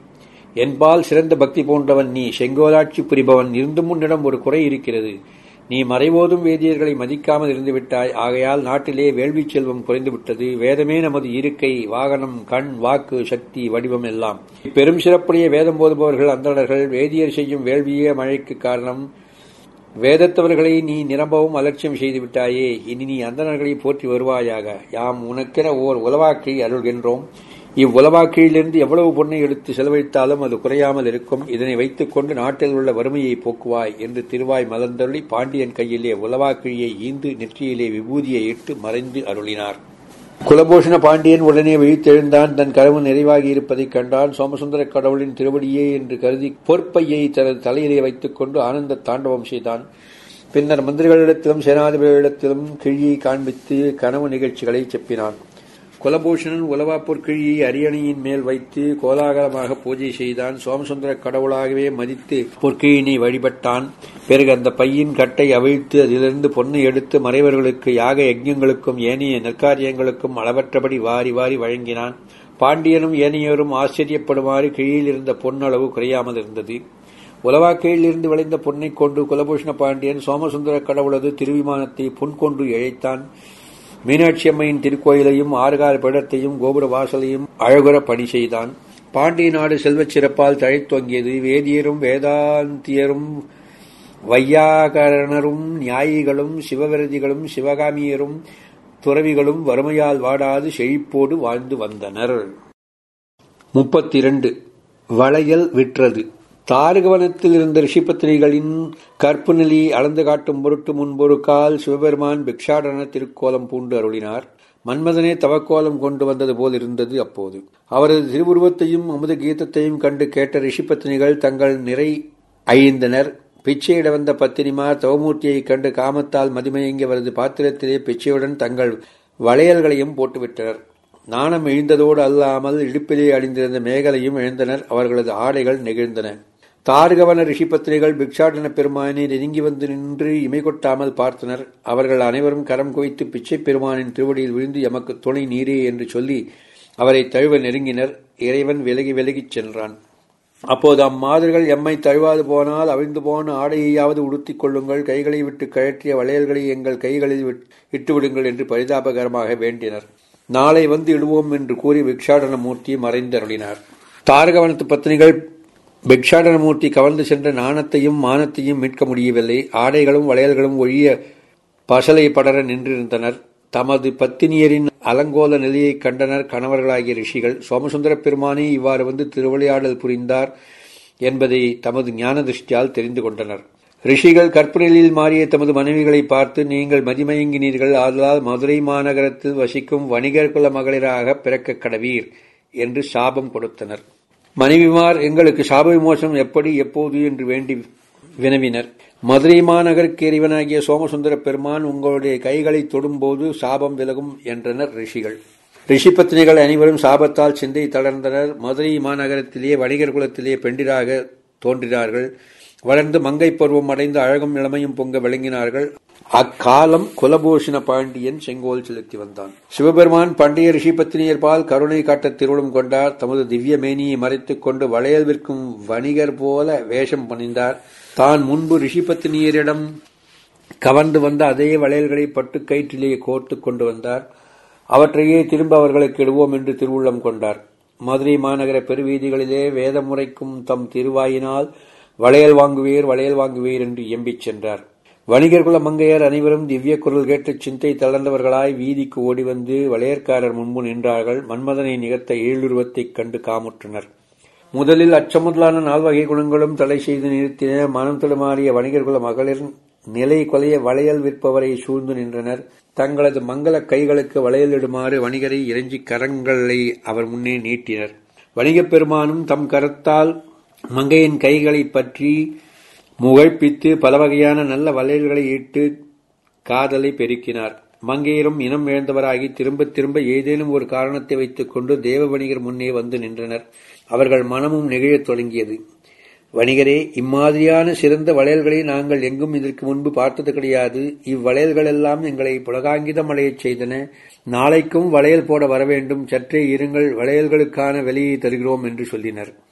என்பால் சிறந்த பக்தி போன்றவன் நீ. செங்கோலாட்சி புரிபவன். இருந்தும் உன்னிடம் ஒரு குறை இருக்கிறது. நீ மறைவோதும் வேதியர்களை மதிக்காமல் இருந்துவிட்டாய். ஆகையால் நாட்டிலே வேள்வி செல்வம் குறைந்துவிட்டது. வேதமே நமது இருக்கை வாகனம் கண் வாக்கு சக்தி வடிவம் எல்லாம். பெரும் சிறப்புடைய வேதம் போதுபவர்கள் அந்தணர்கள் வேதியர் செய்யும் வேள்வியே மழைக்கு காரணம். வேதத்தவர்களை நீ நிரம்பவும் அலட்சியம் செய்துவிட்டாயே. இனி நீ அந்தணர்களை போற்றி வருவாயாக. யாம் உனக்கென ஓர் உலவாக்கை அருள்கின்றோம். இவ்வுலவாக்கியிலிருந்து எவ்வளவு பொண்ணை எடுத்து செலவழித்தாலும் அது குறையாமல் இருக்கும். இதனை வைத்துக் கொண்டு நாட்டில் உள்ள வறுமையை போக்குவாய் என்று திருவாய் மலர்ந்தருளி பாண்டியன் கையிலே உலவாக்கிழியை ஈந்து நெற்றியிலே விபூதியை இட்டு மறைந்து அருளினார். குலபூஷண பாண்டியன் உடனே விழித்தெழுந்தான். தன் கனவு நிறைவாகி இருப்பதைக் கண்டான். சோமசுந்தர கடவுளின் திருவடியே என்று கருதி பொற்பையை தனது தலையிலே வைத்துக் கொண்டு ஆனந்த தாண்டவம் செய்தான். பின்னர் மந்திரிகளிடத்திலும் சேனாதிபதிகளிடத்திலும் கிழியை காண்பித்து கனவு நிகழ்ச்சிகளை செப்பினான். குலபூஷணன் உலவாப்பூர் கிழியை அரியணையின் மேல் வைத்து கோலாகலமாக பூஜை செய்தான். சோமசுந்தர கடவுளாகவே மதித்து பொற்கிழினை வழிபட்டான். பிறகு அந்த பையின் கட்டை அவிழ்த்து அதிலிருந்து பொண்ணு எடுத்து மறைவர்களுக்கு யாக யஜ்யங்களுக்கும் ஏனைய நற்காரியங்களுக்கும் அளவற்றபடி வாரி வாரி வழங்கினான். பாண்டியனும் ஏனையோரும் ஆச்சரியப்படுமாறு கிழியில் இருந்த பொன்னளவு குறையாமல் இருந்தது. உலவாக்கையிலிருந்து விளைந்த பொன்னைக் கொண்டு குலபூஷண பாண்டியன் சோமசுந்தர கடவுளது திருவிமானத்தை பொன் கொண்டு இழைத்தான். மீனாட்சி அம்மையின் திருக்கோயிலையும் ஆறுகார் பீடத்தையும் கோபுர வாசலையும் அழகுற பணி செய்தான். பாண்டிய நாடு செல்வச் சிறப்பால் தழைத்தொங்கியது வேதியரும் வேதாந்தியரும் வையாகரணரும் நியாயிகளும் சிவவிரதிகளும் சிவகாமியரும் துறவிகளும் வறுமையால் வாடாது செழிப்போடு வாழ்ந்து வந்தனர். முப்பத்தி இரண்டு வளையல் விற்றது. தாரகவனத்தில் இருந்த ரிஷிபத்திரிகளின் கற்பு அளந்து காட்டும் பொருட்டு முன்பொரு கால் சிவபெருமான் பிக்ஷாடன திருக்கோலம் பூண்டு அருளினார். மன்மதனே தவக்கோலம் கொண்டு வந்தது போல் இருந்தது அப்போது. அவரது திருவுருவத்தையும் அமுத கீதத்தையும் கண்டு கேட்ட ரிஷிபத்தினிகள் தங்கள் நிறை அழிந்தனர். பிச்சையிட வந்த பத்தினிமார் தவமூர்த்தியைக் கண்டு காமத்தால் மதிமயங்கி அவரது பாத்திரத்திலே பிச்சையுடன் தங்கள் வளையல்களையும் போட்டுவிட்டனர். நாணம் இழிந்ததோடு அல்லாமல் இடுப்பிலே அணிந்திருந்த மேகலையும் எழுந்தனர். அவர்களது ஆடைகள் நெகிழ்ந்தன. தார்கவன ரிஷிபத்திரிகள் பிக்ஷாடன பெருமானை நெருங்கி வந்து நின்று இமை கொட்டாமல் பார்த்தனர். அவர்கள் அனைவரும் கரம் குவித்து பிச்சை பெருமானின் திருவடியில் விழுந்து எமக்கு துணை நீரே என்று சொல்லி அவரை தழுவ நெருங்கினர். இறைவன் விலகி விலகிச் சென்றான். அப்போது அம்மாதர்கள் எம்மை தழுவாது போனால் அவிழ்ந்து போன ஆடையையாவது உடுத்திக் கொள்ளுங்கள். கைகளை விட்டு கழற்றிய வளையல்களை எங்கள் கைகளில் இட்டுவிடுங்கள் என்று பரிதாபகரமாக வேண்டினர். நாளை வந்து இடுவோம் என்று கூறி பிக்ஷாடன மூர்த்தி மறைந்தருளினார். தாரகவனத்து பத்தினிகள் பிக்ஷாடனமூர்த்தி கவர்ந்து சென்ற நாணத்தையும் மானத்தையும் மீட்க முடியவில்லை. ஆடைகளும் வளையல்களும் ஒழிய பசலை படர நின்றிருந்தனர். தமது பத்தினியரின் அலங்கோல நிலையைக் கண்டனர் கணவர்களாகிய ரிஷிகள். சோமசுந்தர பெருமானே இவ்வாறு வந்து திருவிளையாடல் புரிந்தார் என்பதை தமது ஞான திருஷ்டியால் தெரிந்து கொண்டனர். ரிஷிகள் கற்பனையில் மாறிய தமது மனைவிகளை பார்த்து நீங்கள் மதிமயங்கினீர்கள். ஆதலால் மதுரை மாநகரத்தில் வசிக்கும் வணிகர் குல மகளிராக பிறக்க கடவீர் என்று சாபம் கொடுத்தனர். மனைவிமார் எங்களுக்கு சாப விமோசனம் எப்படி எப்போது என்று வேண்டி வினவினர். மதுரை மாநகருக்கு இறைவனாகிய சோமசுந்தர பெருமான் உங்களுடைய கைகளை தொடும்போது சாபம் விலகும் என்றனர் ரிஷிகள். ரிஷி பத்னிகள் அனைவரும் சாபத்தால் சிந்தை தளர்ந்தனர். மதுரை மாநகரத்திலேயே வணிகர் குலத்திலேயே பெண்டிராக தோன்றினார்கள். வளர்ந்து மங்கை பருவம் அடைந்து அழகும் இளமையும் பொங்க விளங்கினார்கள். அக்காலம் குலபூஷண பாண்டியன் செங்கோல் செலுத்தி வந்தான். சிவபெருமான் பண்டைய ரிஷி பால் கருணை காட்ட திருவுளம் கொண்டார். தமது திவ்ய மேனியை மறைத்துக் கொண்டு வளையல் விற்கும் வணிகர் போல வேஷம் பணிந்தார். தான் முன்பு ரிஷிபத்தினியரிடம் கவர்ந்து வந்த அதே வளையல்களை பட்டு கயிற்றிலேயே கோர்த்து கொண்டு வந்தார். அவற்றையே திரும்ப அவர்களுக்கு இடுவோம் என்று திருவுள்ளம் கொண்டார். மதுரை மாநகர பெருவீதிகளிலே வேதமுறைக்கும் தம் திருவாயினால் வளையல் வாங்குவீர் வளையல் வாங்குவீர் என்று எம்பிச் சென்றார். வணிகர்குல மங்கையர் அனைவரும் திவ்ய குரல் கேட்டு சிந்தை தளர்ந்தவர்களாய் வீதிக்கு ஓடி வந்து வளையற்காரர் முன்பு நின்றார்கள். மன்மதனை நிகழ்த்த ஏழுருவத்தைக் கண்டு காமுற்றனர். முதலில் அச்சமுதலான நால்வகை குணங்களும் தடை செய்து நிறுத்தின மனம் தடுமாறிய வணிகர்குல மகளிர் நிலை கொலைய வளையல் விற்பவரை சூழ்ந்து நின்றனர். தங்களது மங்கள கைகளுக்கு வளையலிடுமாறு வணிகரை இறைஞ்சி கரங்களை அவர் முன்னே நீட்டினர். வணிகப் பெருமானும் தம் கரத்தால் மங்கையின் கைகளைப் பற்றி முகழ்ப்பித்து பல வகையான நல்ல வளையல்களை இட்டு காதலை பெருக்கினார். மங்கையரும் இனம் இழந்தவராகி திரும்ப திரும்ப ஏதேனும் ஒரு காரணத்தை வைத்துக் கொண்டு தேவ வணிகர் முன்னே வந்து நின்றனர். அவர்கள் மனமும் நெகிழத் தொடங்கியது. வணிகரே இம்மாதிரியான சிறந்த வளையல்களை நாங்கள் எங்கும் இதற்கு முன்பு பார்த்தது கிடையாது. இவ்வளையல்கள் எல்லாம் எங்களை புலகாங்கிதம் அடையச் செய்தன. நாளைக்கும் வளையல் போட வரவேண்டும். சற்றே இருங்கள் வளையல்களுக்கான விலையை தருகிறோம் என்று சொல்லினர்.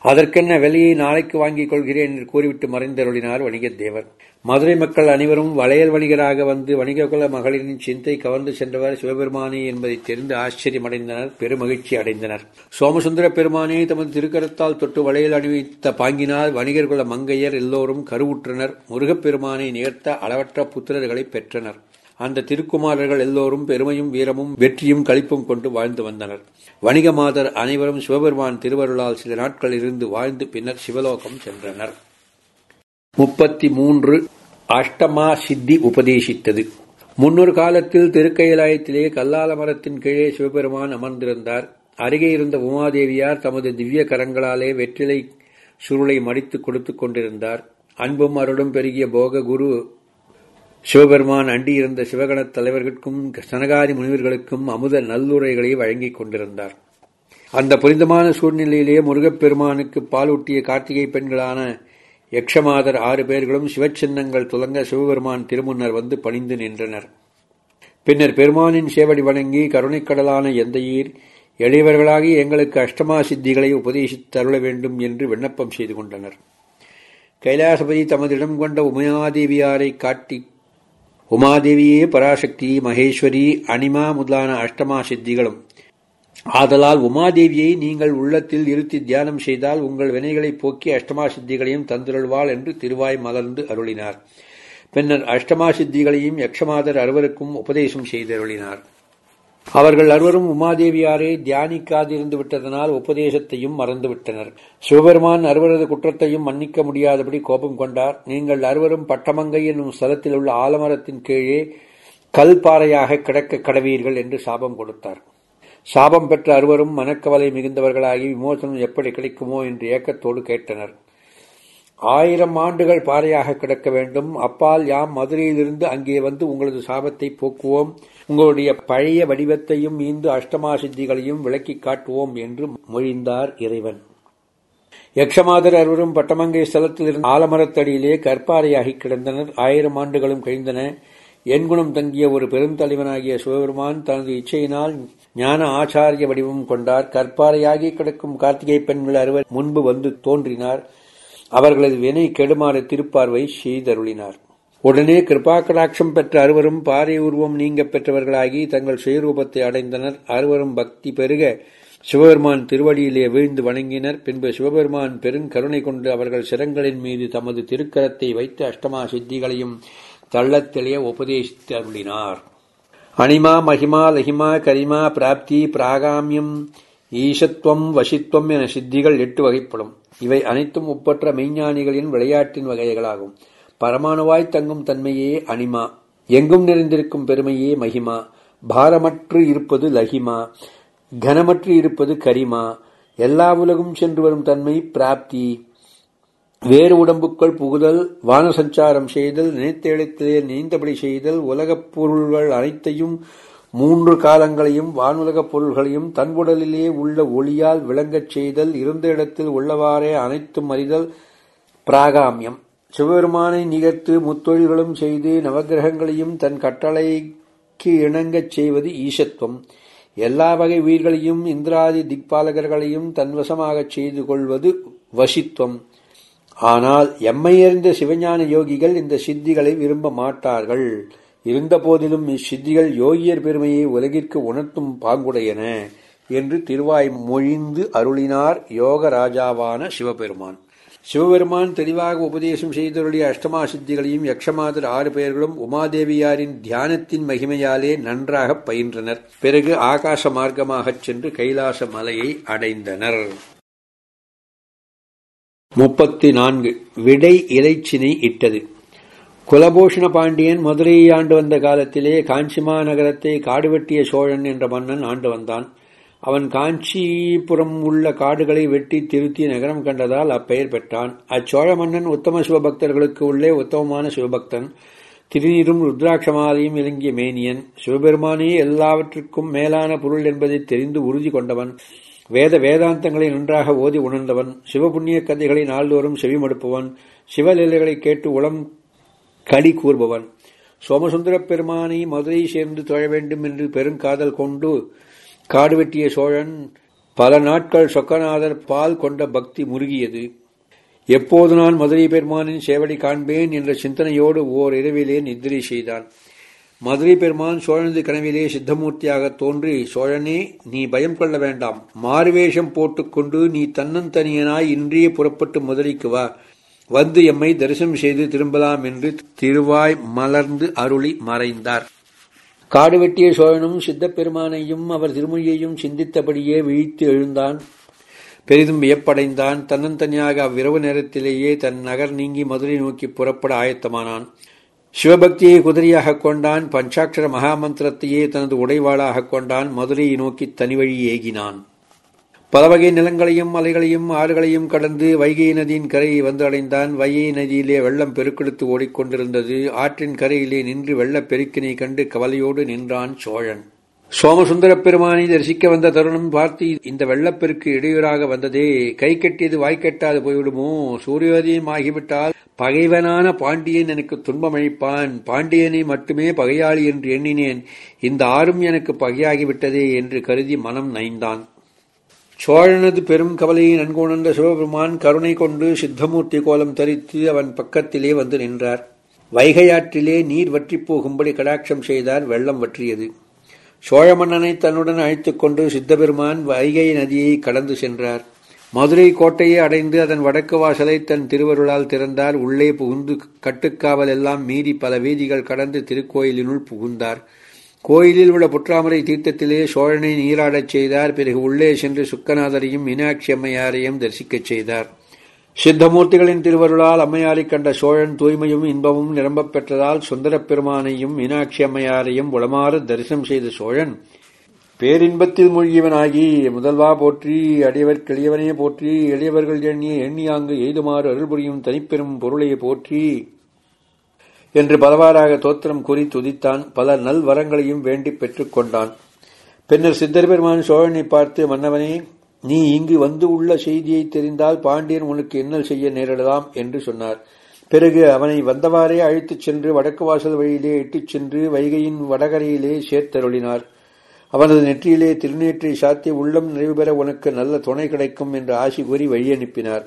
அதற்கென்ன விலையை நாளைக்கு வாங்கிக் கொள்கிறேன் என்று கூறிவிட்டு மறைந்தருளினார் வணிகத் தேவர். மதுரை மக்கள் அனைவரும் வளையல் வணிகராக வந்து வணிககுல மகளிரின் சிந்தை கவர்ந்து சென்றவர் சிவபெருமானே என்பதை தெரிந்து ஆச்சரியமடைந்தனர் பெருமகிழ்ச்சி அடைந்தனர். சோமசுந்தர பெருமானே தமது திருக்கரத்தால் தொட்டு வளையல் அணிவித்த பாங்கினால் வணிகர்குல மங்கையர் எல்லோரும் கருவுற்றனர் முருகப்பெருமானை நிகழ்த்த அளவற்ற புத்திரர்களை பெற்றனர். அந்த திருக்குமாரர்கள் எல்லோரும் பெருமையும் வீரமும் வெற்றியும் களிப்பும் கொண்டு வாழ்ந்து வந்தனர். வணிக மாதர் அனைவரும் சிவபெருமான் திருவருளால் சில நாட்கள் இருந்து வாழ்ந்து பின்னர் சிவலோகம் சென்றனர். முப்பத்தி மூன்று அஷ்டமா சித்தி உபதேசித்தது. முன்னொரு காலத்தில் திருக்கைலாயத்திலே கல்லால மரத்தின் கீழே சிவபெருமான் அமர்ந்திருந்தார். அருகே இருந்த உமாதேவியார் தமது திவ்ய கரங்களாலே வெற்றிலை சுருளை மடித்துக் கொடுத்துக் கொண்டிருந்தார். அன்பும் அருளும் பெருகிய போக குரு சிவபெருமான் அண்டியிருந்த சிவகணத் தலைவர்களுக்கும் சனகாதி முனிவர்களுக்கும் அமுத நல்லுரைகளை வழங்கிக் கொண்டிருந்தார். அந்த புனிதமான சூழ்நிலையிலே முருகப்பெருமானுக்கு பாலூட்டிய கார்த்திகை பெண்களான யக்ஷமாதர் ஆறு பேர்களும் சிவச்சின்னங்கள் துலங்க சிவபெருமான் திருமுன்னர் வந்து பணிந்து நின்றனர். பின்னர் பெருமானின் சேவடி வணங்கி கருணைக்கடலான எந்தையீர் எளியவர்களாகி எங்களுக்கு அஷ்டமா சித்திகளை உபதேசித்து தருள வேண்டும் என்று விண்ணப்பம் செய்து கொண்டனர். கைலாசபதி தமது இடம் கொண்ட உமையாதேவியாரை காட்டி உமாதேவியே பராசக்தி மகேஸ்வரி அனிமா முதலான அஷ்டமா சித்திகளும். ஆதலால் உமாதேவியை நீங்கள் உள்ளத்தில் இருத்தி தியானம் செய்தால் உங்கள் வினைகளை போக்கி அஷ்டமா சித்திகளையும் தந்துருள்வாள் என்று திருவாய் மலர்ந்து அருளினார். பின்னர் அஷ்டமா சித்திகளையும் யக்ஷமாதர் அறுவருக்கும் உபதேசம் செய்தருளினார். அவர்கள் அறுவரும் உமாதேவியாரை தியானிக்காதிருந்து விட்டதனால் உபதேசத்தையும் மறந்துவிட்டனர். சிவபெருமான் அறுவரது குற்றத்தையும் மன்னிக்க முடியாதபடி கோபம் கொண்டார். நீங்கள் அறுவரும் பட்டமங்கை என்னும் ஸ்தலத்தில் உள்ள ஆலமரத்தின் கீழே கல் பாறையாக கிடக்க கடவீர்கள் என்று சாபம் கொடுத்தார். சாபம் பெற்ற அறுவரும் மனக்கவலை மிகுந்தவர்களாகி விமோசனம் எப்படி கிடைக்குமோ என்று ஏக்கத்தோடு கேட்டனர். ஆயிரம் ஆண்டுகள் பாறையாக கிடக்க வேண்டும். அப்பால் யாம் மதுரையிலிருந்து அங்கே வந்து உங்களது சாபத்தை போக்குவோம். உங்களுடைய பழைய வடிவத்தையும் மீந்து அஷ்டமா சித்திகளையும் விளக்கிக் காட்டுவோம் என்று மொழிந்தார் இறைவன். யக்ஷமாதர் அருவரும் பட்டமங்கை ஸ்தலத்தில் இருந்த ஆலமரத்தடியிலே கற்பாறையாகி கிடந்தனர். ஆயிரம் ஆண்டுகளும் கழிந்தன. எண்குணம் தங்கிய ஒரு பெருந்தலைவனாகிய சிவபெருமான் தனது இச்சையினால் ஞான ஆச்சாரிய வடிவம் கொண்டார். கற்பாறையாகி கிடக்கும் கார்த்திகை பெண்கள் அறுவர் முன்பு வந்து தோன்றினார். அவர்களது வினை கெடுமாறு திருப்பார்வை செய்தருளினார். உடனே கிருபாகடாட்சம் பெற்ற அறுவரும் பாறை உருவம் நீங்க பெற்றவர்களாகி தங்கள் சுயரூபத்தை அடைந்தனர். அறுவரும் பக்தி பெருக சிவபெருமான் திருவடியிலே வீழ்ந்து வணங்கினர். பின்பு சிவபெருமான் பெருங்கருணை கொண்டு அவர்கள் சிரங்களின் மீது தமது திருக்கரத்தை வைத்து அஷ்டமா சித்திகளையும் தள்ளத்திலே உபதேசித்து அருளினார். அனிமா மகிமா லஹிமா கரிமா பிராப்தி பிராகாமியம் ஈசத்துவம் வசித்துவம் என சித்திகள் எட்டு வகைப்படும். இவை அனைத்தும் ஒப்பற்ற மெய்ஞானிகளின் விளையாட்டின் வகைகளாகும். பரமாணுவாய் தங்கும் தன்மையே அனிமா எங்கும் நிறைந்திருக்கும் பெருமையே மகிமா. பாரமற்று இருப்பது லகிமா. கனமற்று இருப்பது கரிமா. எல்லா உலகும் சென்று வரும் தன்மை பிராப்தி. வேறு உடம்புக்குள் புகுதல் வான சஞ்சாரம் செய்தல் நினைத்த இடத்திலே நீந்தபடி செய்தல் உலகப் பொருள்கள் அனைத்தையும் மூன்று காலங்களையும் வானுலகப் பொருள்களையும் தன் உடலிலே உள்ள ஒளியால் விளங்கச் செய்தல் இருந்த இடத்தில் உள்ளவாறே அனைத்தும் அறிதல் பிராகாமியம். சிவபெருமானை நிகர்த்து முத்தொழில்களும் செய்து நவகிரகங்களையும் தன் கட்டளைக்கு இணங்கச் செய்வது ஈசத்துவம். எல்லா வகை உயிர்களையும் இந்திராதி திக்பாலகர்களையும் தன்வசமாகச் செய்து கொள்வது வசித்துவம். ஆனால் எம்மை அறிந்த சிவஞான யோகிகள் இந்த சித்திகளை விரும்ப மாட்டார்கள். இருந்தபோதிலும் இச்சித்திகள் யோகியர் பெருமையை உலகிற்கு உணர்த்தும் பாங்குடையன என்று திருவாய் மொழிந்து அருளினார் யோகராஜாவான சிவபெருமான். சிவபெருமான் தெளிவாக உபதேசம் செய்தருடைய அஷ்டமா சித்திகளையும் யக்ஷமாதர் ஆறு பெயர்களும் உமாதேவியாரின் தியானத்தின் மகிமையாலே நன்றாக பயின்றனர். பிறகு ஆகாச மார்க்கமாகச் சென்று கைலாச மலையை அடைந்தனர். முப்பத்தி நான்கு விடை இறைச்சினை இட்டது. குலபூஷண பாண்டியன் மதுரையை ஆண்டு வந்த காலத்திலே காஞ்சிமா நகரத்தை காடுவெட்டிய சோழன் என்ற மன்னன் ஆண்டு வந்தான். அவன் காஞ்சிபுரம் உள்ள காடுகளை வெட்டி திருத்தி நகரம் கண்டதால் அப்பெயர் பெற்றான். அச்சோழ மன்னன் உத்தம சிவபக்தர்களுக்கு உள்ளே உத்தமமான சிவபக்தன் திருநீரும் ருத்ராட்சமாலையும் இறங்கிய மேனியன் சிவபெருமானே எல்லாவற்றுக்கும் மேலான பொருள் என்பதை தெரிந்து உறுதி கொண்டவன் வேத வேதாந்தங்களை நன்றாக ஓதி உணர்ந்தவன் சிவபுண்ணிய கதைகளை நாள்தோறும் செவிமடுப்பவன் சிவலீலைகளை கேட்டு உளம் களி கூறுபவன் சோமசுந்தரப் பெருமானை மதுரை சேர்ந்து தொழ வேண்டும் என்று பெருங்காதல் கொண்டு காடு வெட்டிய சோழன் பல நாட்கள் சொக்கநாதர் பால் கொண்ட பக்தி முருகியது. எப்போது நான் மதுரை பெருமானின் சேவடி காண்பேன் என்ற சிந்தனையோடு ஓர் இரவிலே நித்திரை செய்தான். மதுரை பெருமான் சோழனது கனவிலே சித்தமூர்த்தியாக தோன்றி சோழனே நீ பயம் கொள்ள வேண்டாம். மாறுவேஷம் போட்டுக்கொண்டு நீ தன்னந்தனியனாய் இன்றைய புறப்பட்டு மதுரைக்கு வா. வந்து எம்மை தரிசனம் செய்து திரும்பலாம் என்று திருவாய் மலர்ந்து அருளி மறைந்தார். காடு வெட்டிய சோழனும் சித்தப்பெருமானையும் அவர் திருமொழியையும் சிந்தித்தபடியே விழித்து எழுந்தான். பெரிதும் வியப்படைந்தான். தன்னந்தனியாக அவ்விரவு நேரத்திலேயே தன் நகர் நீங்கி மதுரை நோக்கி புறப்பட ஆயத்தமானான். சிவபக்தியை குதிரையாகக் கொண்டான். பஞ்சாட்சர மகாமந்திரத்தையே தனது உடைவாளாகக் கொண்டான். மதுரையை நோக்கி தனிவழி ஏகினான். பல வகை நிலங்களையும் மலைகளையும் ஆறுகளையும் கடந்து வைகை நதியின் கரையை வந்து அடைந்தான். வைகை நதியிலே வெள்ளம் பெருக்கெடுத்து ஓடிக்கொண்டிருந்தது. ஆற்றின் கரையிலே நின்று வெள்ளப் பெருக்கினை கண்டு கவலையோடு நின்றான் சோழன். சோமசுந்தரப் பெருமானை தரிசிக்க வந்த தருணம் பார்த்து இந்த வெள்ளப்பெருக்கு இடையூறாக வந்ததே. கை கட்டியது வாய்க்கட்டாது போய்விடுமோ? சூரியோதயம் ஆகிவிட்டால் பகைவனான பாண்டியன் எனக்கு துன்பமளிப்பான். பாண்டியனை மட்டுமே பகையாளி என்று எண்ணினேன். இந்த ஆறும் எனக்கு பகையாகிவிட்டதே என்று கருதி மனம் நைந்தான். சோழனது பெரும் கவலையை நன்கு உணர்ந்த சிவபெருமான் கருணை கொண்டு சித்தமூர்த்தி கோலம் தரித்து அவன் பக்கத்திலே வந்து நின்றார். வைகையாற்றிலே நீர் வற்றிப் போகும்படி கடாட்சம் செய்தார் வெள்ளம் வற்றியது. சோழ மன்னனை தன்னுடன் அழைத்துக் கொண்டு சித்தபெருமான் வைகை நதியை கடந்து சென்றார். மதுரை கோட்டையை அடைந்து அதன் வடக்கு வாசலை தன் திருவருளால் திறந்தார். உள்ளே புகுந்து கட்டுக்காவல் எல்லாம் மீறி பல வீதிகள் கடந்து திருக்கோயிலினுள் புகுந்தார். கோயிலில் உள்ள புற்றாமரை தீர்த்தத்திலே சோழனை நீராடச் செய்தார். பிறகு உள்ளே சென்று சுக்கநாதரையும் மீனாட்சி அம்மையாரையும் தரிசிக்கச் செய்தார். சித்தமூர்த்திகளின் திருவருளால் அம்மையாரைக் கண்ட சோழன் தூய்மையும் இன்பமும் நிரம்பப் பெற்றதால் சுந்தரப் பெருமானையும் மீனாட்சி அம்மையாரையும் உளமாறு தரிசனம் செய்த சோழன் பேரின்பத்தில் மூழ்கியவனாகி முதல்வா போற்றி அடியவர் கிளியவனே போற்றி எளியவர்கள் எண்ணிய எண்ணியாங்கு எய்துமாறு அருள் புரியும் தனிப்பெரும் பொருளையே போற்றி என்று பலவாறாக தோத்திரம் கூறி துதித்தான். பல நல்வரங்களையும் வேண்டி பெற்றுக் கொண்டான் பின்னர் சித்தர்பெருமான் சோழனை பார்த்து மன்னவனே நீ இங்கு வந்து உள்ள செய்தியை தெரிந்தால் பாண்டியன் உனக்கு இன்னல் செய்ய நேரிடலாம் என்று சொன்னார். பிறகு அவனை வந்தவாறே அழைத்துச் சென்று வடக்கு வாசல் வழியிலே இட்டுச் சென்று வைகையின் வடகரையிலே சேர்த்தருளினார். அவனது நெற்றியிலே திருநேற்றை சாத்தி உள்ளம் நிறைவு பெற உனக்கு நல்ல துணை கிடைக்கும் என்று ஆசி கூறி வழி அனுப்பினார்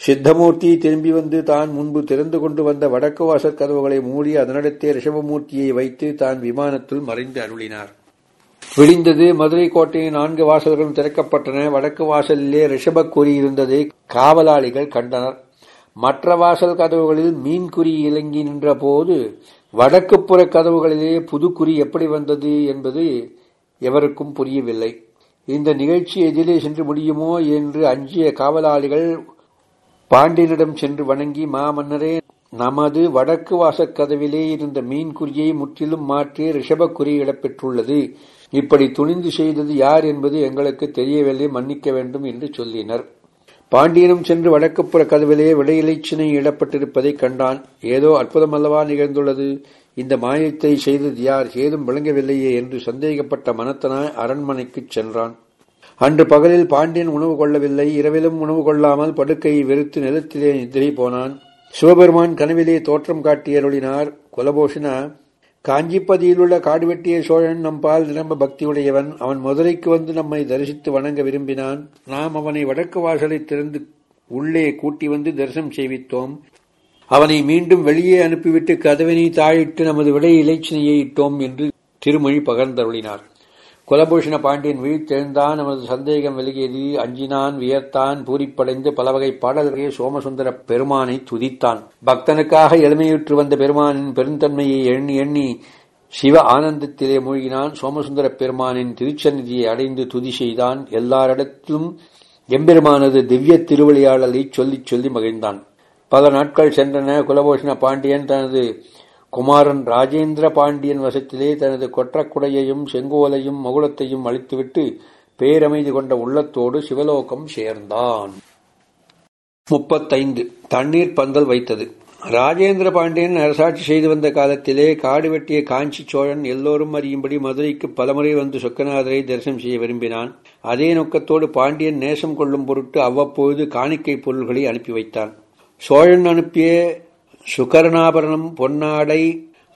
சித்தமூர்த்தி திரும்பி வந்து தான் முன்பு திறந்து கொண்டு வந்த வடக்கு வாசல் கதவுகளை மூடி அதனிடத்தே ரிஷபமூர்த்தியை வைத்து தான் விமானத்தில் மறைந்து அருளினார். விடிந்தது மதுரை கோட்டையின் நான்கு வாசல்களும் திறக்கப்பட்டன. வடக்கு வாசலிலே ரிஷப குறி இருந்ததை காவலாளிகள் கண்டனர். மற்ற வாசல் கதவுகளில் மீன்குறி இலங்கி நின்ற போது வடக்குப்புற கதவுகளிலே புதுக்குறி எப்படி வந்தது என்பது எவருக்கும் புரியவில்லை. இந்த நிகழ்ச்சி எதிலே சென்று முடியுமோ என்று அஞ்சிய காவலாளிகள் பாண்டியனிடம் சென்று வணங்கி மாமன்னரே நமது வடக்கு வாசக்கதவிலே இருந்த மீன் குறியை முற்றிலும் மாற்றி ரிஷபக்குறி இடப்பெற்றுள்ளது பெற்றுள்ளது. இப்படி துணிந்து செய்தது யார் என்பது எங்களுக்கு தெரியவில்லை மன்னிக்க வேண்டும் என்று சொல்லினர். பாண்டியனும் சென்று வடக்குப்புற கதவிலே விடையிலைச்சினை இடப்பட்டிருப்பதைக் கண்டான். ஏதோ அற்புதமல்லவா நிகழ்ந்துள்ளது. இந்த மாயத்தை செய்தது யார்? ஏதும் விளங்கவில்லையே என்று சந்தேகப்பட்ட மனத்தனாய் அரண்மனைக்குச் சென்றான். அன்று பகலில் பாண்டியன் உணவு கொள்ளவில்லை இரவிலும் உணவு கொள்ளாமல் படுக்கையை வெறுத்து நிலத்திலே நிதிரை போனான். சிவபெருமான் கனவிலே தோற்றம் காட்டி அருளினார் குலபோஷனா காஞ்சிப்பதியிலுள்ள காடுவெட்டிய சோழன் நம்பால் நிரம்ப பக்தியுடையவன். அவன் மதுரைக்கு வந்து நம்மை தரிசித்து வணங்க விரும்பினான். நாம் அவனை வடக்கு வாசலை திறந்து உள்ளே கூட்டி வந்து தரிசனம் செய்வித்தோம். அவனை மீண்டும் வெளியே அனுப்பிவிட்டு கதவினை தாழிட்டு நமது விடை இலைச்சினையை இட்டோம் என்று திருமொழி பகர்ந்தருளினார். குலபூஷண பாண்டியன் வீழ்த்தெழுந்தான் நமது சந்தேகம் விலகியது. அஞ்சினான் வியர்த்தான் பூரிப்படைந்து பலவகை பாடல்களே சோமசுந்தர பெருமானை துதித்தான். பக்தனுக்காக எளிமையுற்று வந்த பெருமானின் பெருந்தன்மையை எண்ணி எண்ணி சிவ ஆனந்தத்திலே மூழ்கினான். சோமசுந்தர பெருமானின் திருச்சந்நிதியை அடைந்து துதி செய்தான். எல்லாரிடத்திலும் எம்பெருமானது திவ்ய திருவிளையாடலை சொல்லிச் சொல்லி மகிழ்ந்தான். பல நாட்கள் சென்றன. குலபூஷண பாண்டியன் தனது குமாரன் ராஜேந்திர பாண்டியன் வசத்திலே தனது கொற்றக்குடையையும் செங்கோலையும் மகுளத்தையும் அழித்துவிட்டு பேரமைதி கொண்ட உள்ளத்தோடு சிவலோகம் சேர்ந்தான். முப்பத்தைந்து. தண்ணீர் பந்தல் வைத்தது. ராஜேந்திர பாண்டியன் அரசாட்சி செய்து வந்த காலத்திலே காடு வெட்டிய காஞ்சி சோழன் எல்லோரும் அறியும்படி மதுரைக்கு பலமுறை வந்து சொக்கநாதரை தரிசனம் செய்ய விரும்பினான். அதே நோக்கத்தோடு பாண்டியன் நேசம் கொள்ளும் பொருட்டு அவ்வப்போது காணிக்கை பொருள்களை அனுப்பி வைத்தான். சோழன் அனுப்பிய சுகர்ணாபரணம் பொன்னாடை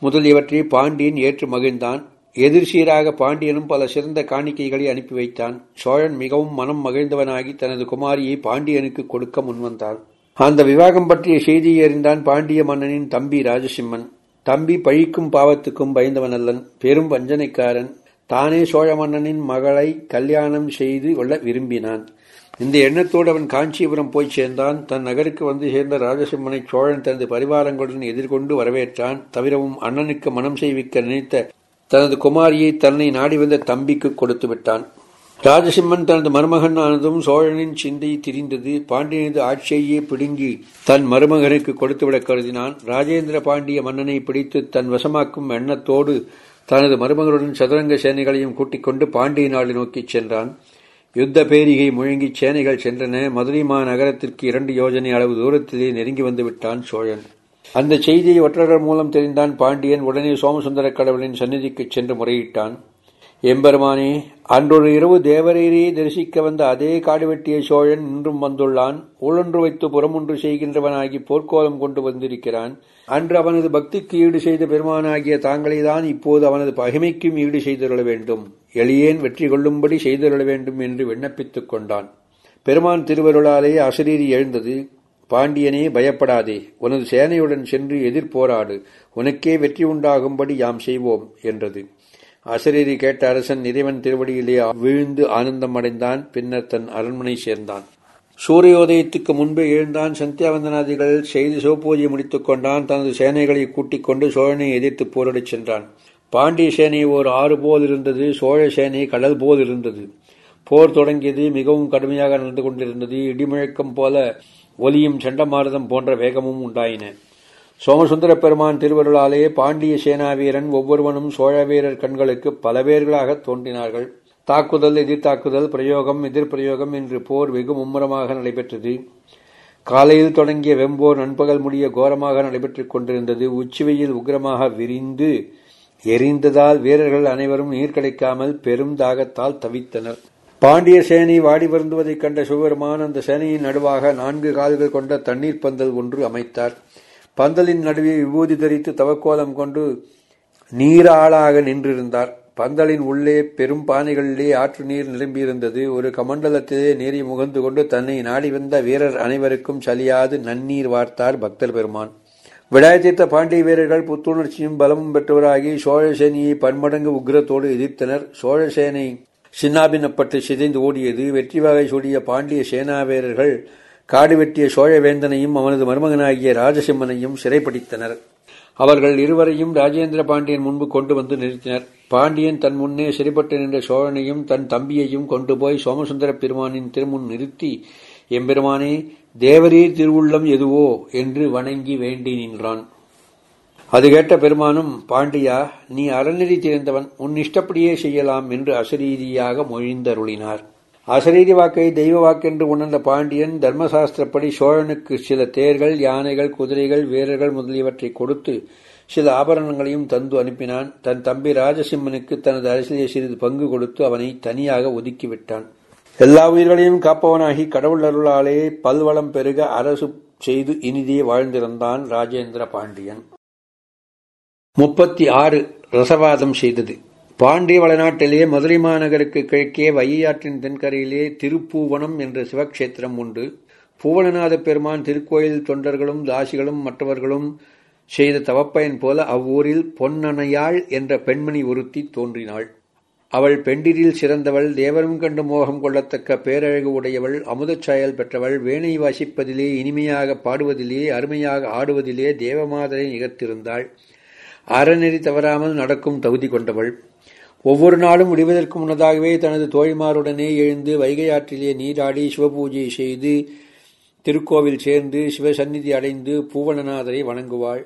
முதலியவற்றை பாண்டியன் ஏற்று மகிழ்ந்தான். எதிர்சீராக பாண்டியனும் பல சிறந்த காணிக்கைகளை அனுப்பி வைத்தான். சோழன் மிகவும் மனம் மகிழ்ந்தவனாகி தனது குமாரியை பாண்டியனுக்கு கொடுக்க முன்வந்தான் அந்த விவாகம் பற்றிய செய்தியை அறிந்தான் பாண்டிய மன்னனின் தம்பி ராஜசிம்மன். தம்பி பழிக்கும் பாவத்துக்கும் பயந்தவன் அல்லன் பெரும் வஞ்சனைக்காரன். தானே சோழ மன்னனின் மகளை கல்யாணம் செய்து கொள்ள விரும்பினான். இந்த எண்ணத்தோடு அவன் காஞ்சிபுரம் போய் சேர்ந்தான். தன் நகருக்கு வந்து சேர்ந்த ராஜசிம்மனை சோழன் தனது பரிவாரங்களுடன் எதிர்கொண்டு வரவேற்றான். தவிரவும் அண்ணனுக்கு மனம் செய்விக்க நினைத்த தனது குமாரியை தன்னை நாடி வந்த தம்பிக்கு கொடுத்து விட்டான். ராஜசிம்மன் தனது மருமகன் ஆனதும் சோழனின் சிந்தை திரிந்தது. பாண்டியனது ஆட்சியையே பிடுங்கி தன் மருமகனுக்கு கொடுத்துவிட கருதினான். ராஜேந்திர பாண்டிய மன்னனை பிடித்து தன் வசமாக்கும் எண்ணத்தோடு தனது மருமகனுடன் சதுரங்க சேனைகளையும் கூட்டிக் கொண்டு பாண்டிய நாடு நோக்கிச் சென்றான். யுத்த பேரிகை முழங்கி சேனைகள் சென்றன. மதுரை மாநகரத்திற்கு இரண்டு யோஜனை அளவு தூரத்திலே நெருங்கி வந்துவிட்டான் சோழன். அந்த செய்தியை ஒற்றர்கள் மூலம் தெரிந்தான் பாண்டியன். உடனே சோமசுந்தர கடவுளின் சந்நிதிக்குச் சென்று முறையிட்டான். எம்பெருமானே அன்றொரு இரவு தேவரீரே தரிசிக்க வந்த அதே காடுவெட்டிய சோழன் இன்றும் வந்துள்ளான். ஊழொன்று வைத்து புறமொன்று செய்கின்றவனாகி போர்க்கோலம் கொண்டு வந்திருக்கிறான். அன்று அவனது பக்திக்கு ஈடு செய்த பெருமானாகிய தாங்களைதான் இப்போது அவனது பகைமைக்கும் ஈடு செய்திருள வேண்டும். எளியேன் வெற்றி கொள்ளும்படி செய்திருள வேண்டும் என்று விண்ணப்பித்துக் கொண்டான். பெருமான் திருவருளாலே அசரீரி எழுந்தது பாண்டியனே பயப்படாதே. உனது சேனையுடன் சென்று எதிர்போராடு உனக்கே வெற்றி உண்டாகும்படி யாம் செய்வோம் என்றது. அசரீரி கேட்ட அரசன் இறைவன் திருவடியிலே வீழ்ந்து ஆனந்தம் அடைந்தான். பின்னர் தன் அரண்மனை சேர்ந்தான். சூரியோதயத்துக்கு முன்பே எழுந்தான். சந்தியாவந்தனாதிகள் செய்து சிவபூஜை முடித்துக் கொண்டான். தனது சேனைகளை கூட்டிக் கொண்டு சோழனை எதிர்த்து போரிடச் சென்றான். பாண்டிய சேனை ஓர் ஆறு போல் இருந்தது சோழ சேனை கடல் போல் இருந்தது. போர் தொடங்கியது மிகவும் கடுமையாக நடந்து கொண்டிருந்தது. இடிமுழக்கம் போல ஒலியும் சண்டமாரதம் போன்ற வேகமும் உண்டாயின. சோமசுந்தர பெருமான் திருவருளாலே பாண்டிய சேனா வீரன் ஒவ்வொருவனும் சோழ வீரர் கண்களுக்கு பல பேர்களாக தோன்றினார்கள். தாக்குதல் எதிர்த்தாக்குதல் பிரயோகம் எதிர்பிரயோகம் என்று போர் வெகு மும்முரமாக நடைபெற்றது. காலையில் தொடங்கிய வெம்போர் நண்பகல் முடிய கோரமாக நடைபெற்றுக் கொண்டிருந்தது. உச்சிவையில் உக்கிரமாக விரிந்து எரிந்ததால் வீரர்கள் அனைவரும் நீர் கிடைக்காமல் பெரும் தாகத்தால் தவித்தனர். பாண்டிய சேனை வாடி வருந்துவதைக் கண்ட சிவபெருமான் அந்த சேனையின் நடுவாக நான்கு கால்கள் கொண்ட தண்ணீர் பந்தல் ஒன்று அமைத்தார். பந்தலின் நடுவே விபூதி தரித்து தவக்கோலம் கொண்டு நீராளாக நின்றிருந்தார். பந்தலின் உள்ளே பெரும் பானைகளிலே ஆற்று நீர் நிரம்பியிருந்தது. ஒரு கமண்டலத்திலே நீரை முகந்து கொண்டு தன்னை நாடி வந்த வீரர் அனைவருக்கும் சலியாது நன்னீர் வார்த்தார் பக்தர் பெருமான். விடாயத்தீர்த்த பாண்டிய வீரர்கள் புத்துணர்ச்சியும் பலமும் பெற்றவராகி சோழசேனியை பன்மடங்கு உக்கிரத்தோடு எதிர்த்தனர். சோழசேனை சின்னாபின்னப்பட்டு சிதைந்து ஓடியது. வெற்றி வகை சூடிய பாண்டிய சேனா வீரர்கள் காடு வெட்டிய சோழவேந்தனையும் அவனது மருமகனாகிய ராஜசிம்மனையும் சிறைப்பிடித்தனர். அவர்கள் இருவரையும் ராஜேந்திர பாண்டியன் முன்பு கொண்டு வந்து நிறுத்தினர். பாண்டியன் தன் முன்னே சிறைப்பட்டு நின்ற சோழனையும் தன் தம்பியையும் கொண்டு போய் சோமசுந்தர பெருமானின் திருமுன் நிறுத்தி எம்பெருமானே தேவரீர் திருவுள்ளம் எதுவோ என்று வணங்கி வேண்டி நின்றான். அது கேட்ட பெருமானும் பாண்டியா நீ அறநெறி தெரிந்தவன் உன் இஷ்டப்படியே செய்யலாம் என்று அசரீதியாக மொழிந்தருளினார். அசரீதி வாக்கை தெய்வ வாக்கென்று உணர்ந்த பாண்டியன் தர்மசாஸ்திரப்படி சோழனுக்கு சில தேர்கள் யானைகள் குதிரைகள் வீரர்கள் முதலியவற்றை கொடுத்து சில ஆபரணங்களையும் தந்து அனுப்பினான். தன் தம்பி ராஜசிம்மனுக்கு தனது அரசியலை சிறிது பங்கு கொடுத்து அவனை தனியாக ஒதுக்கிவிட்டான் எல்லா உயிர்களையும் காப்பவனாகி கடவுள் அருளாலே பல்வளம் பெருக அரசு செய்து இனிதே வாழ்ந்திருந்தான் ராஜேந்திர பாண்டியன். முப்பத்தி ஆறு ரசவாதம் செய்தது. பாண்டிய வளநாட்டிலே மதுரை மாநகருக்கு கிழக்கே வையாற்றின் தென்கரையிலே திருப்பூவனம் என்ற சிவக்ஷேத்திரம் உண்டு. பூவனநாத பெருமான் திருக்கோயில் தொண்டர்களும் தாசிகளும் மற்றவர்களும் செய்த தவப்பயன் போல அவ்வூரில் பொன்னணையாள் என்ற பெண்மணி ஒருத்தி தோன்றினாள். அவள் பெண்டிரில் சிறந்தவள் தேவரும் கண்டு மோகம் கொள்ளத்தக்க பேரழகு உடையவள் அமுதச் சாயல் பெற்றவள் வேணை வாசிப்பதிலே இனிமையாக பாடுவதிலே அருமையாக ஆடுவதிலே தேவமாதரை நிகழ்த்திருந்தாள். அறநெறி தவறாமல் நடக்கும் தகுதி கொண்டவள். ஒவ்வொரு நாளும் முடிவதற்கு முன்னதாகவே தனது தோழிமாருடனே எழுந்து வைகை ஆற்றிலே நீராடி சிவபூஜை செய்து திருக்கோவில் சேர்ந்து சிவசந்நிதி அடைந்து பூவனநாதரை வணங்குவாள்.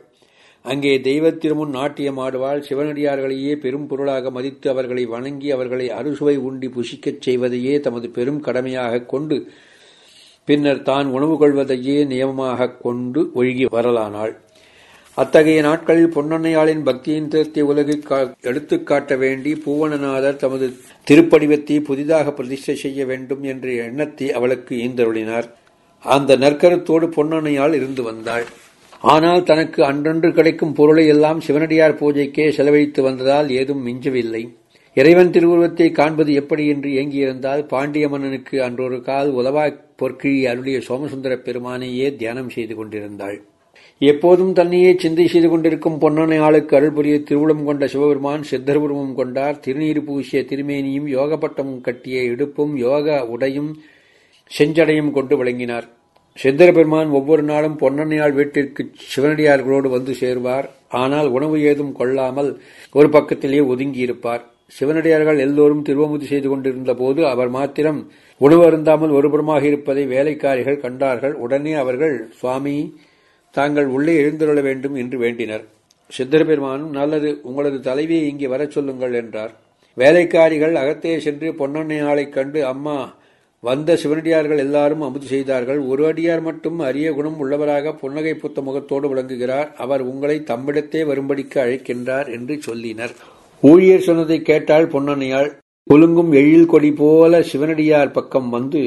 அங்கே தெய்வத்திருமுன் நாட்டியம் ஆடுவாள். சிவனடியார்களையே பெரும் பொருளாக மதித்து அவர்களை வணங்கி அவர்களை அறுசுவை உண்டி புஷிக்கச் செய்வதையே தமது பெரும் கடமையாகக் கொண்டு பின்னர் தான் உணவு கொள்வதையே நியமமாகக் கொண்டு ஒழுகி வரலானாள். அத்தகைய நாட்களில் பொன்னண்ணையாளின் பக்தியின் திருத்தி உலகை எடுத்துக்காட்ட வேண்டி பூவனநாதர் தமது திருப்படிவத்தை புதிதாக பிரதிஷ்டை செய்ய வேண்டும் என்ற எண்ணத்தை அவளுக்கு ஈந்தருளினார். அந்த நற்கருத்தோடு பொன்னண்ணையால் இருந்து வந்தாள். ஆனால் தனக்கு அன்றன்று கிடைக்கும் பொருளை எல்லாம் சிவனடியார் பூஜைக்கே செலவழித்து வந்ததால் ஏதும் மிஞ்சவில்லை. இறைவன் திருவுருவத்தை காண்பது எப்படி என்று ஏங்கியிருந்தால் பாண்டிய மன்னனுக்கு அன்றொரு கால் உலவா பொற்கிழி அருளிய சோமசுந்தர பெருமானையே தியானம் செய்து கொண்டிருந்தாள். எப்போதும் தன்னையே சிந்தை செய்து கொண்டிருக்கும் பொன்னனை ஆளுக்கு அருள் புரிய திருவுளம் கொண்ட சிவபெருமான் சித்தர்புருவம் கொண்டார். திருநீர் பூசிய திருமேனியும் யோகப்பட்டமும் கட்டிய இடுப்பும் யோக உடையும் செஞ்சடையும் கொண்டு விளங்கினார். சித்தர பெருமான் ஒவ்வொரு நாளும் பொன்னண்ணையாள் வீட்டிற்கு சிவனடியார்களோடு வந்து சேருவார். ஆனால் உணவு ஏதும் கொள்ளாமல் ஒரு பக்கத்திலேயே ஒதுங்கியிருப்பார். சிவனடியார்கள் எல்லோரும் திருவமுதி செய்து கொண்டிருந்த போது அவர் மாத்திரம் உணவு அருந்தாமல் ஒருபுறமாக இருப்பதை வேலைக்காரிகள் கண்டார்கள். உடனே அவர்கள் சுவாமி தாங்கள் உள்ளே எழுந்துள்ள வேண்டும் என்று வேண்டினர். சித்தர பெருமானும் நல்லது. உங்களது தலைவியை இங்கே வரச் சொல்லுங்கள் என்றார். வேலைக்காரிகள் அகத்தே சென்று பொன்னண்ணையாளைக் கண்டு அம்மா வந்த சிவனடியார்கள் எல்லாரும் அமுது செய்தார்கள். ஒரு அடியார் மட்டும் அரிய குணம் உள்ளவராக புன்னகை புத்த முகத்தோடு விளங்குகிறார். அவர் உங்களை தம்மிடத்தே வரும்படிக்கு அழைக்கின்றார் என்று சொல்லினர். ஊழியர் சொன்னதை கேட்டால் பொன்னண்ணையாள் ஒழுங்கும் எழில் கொடி போல சிவனடியார் பக்கம் வந்து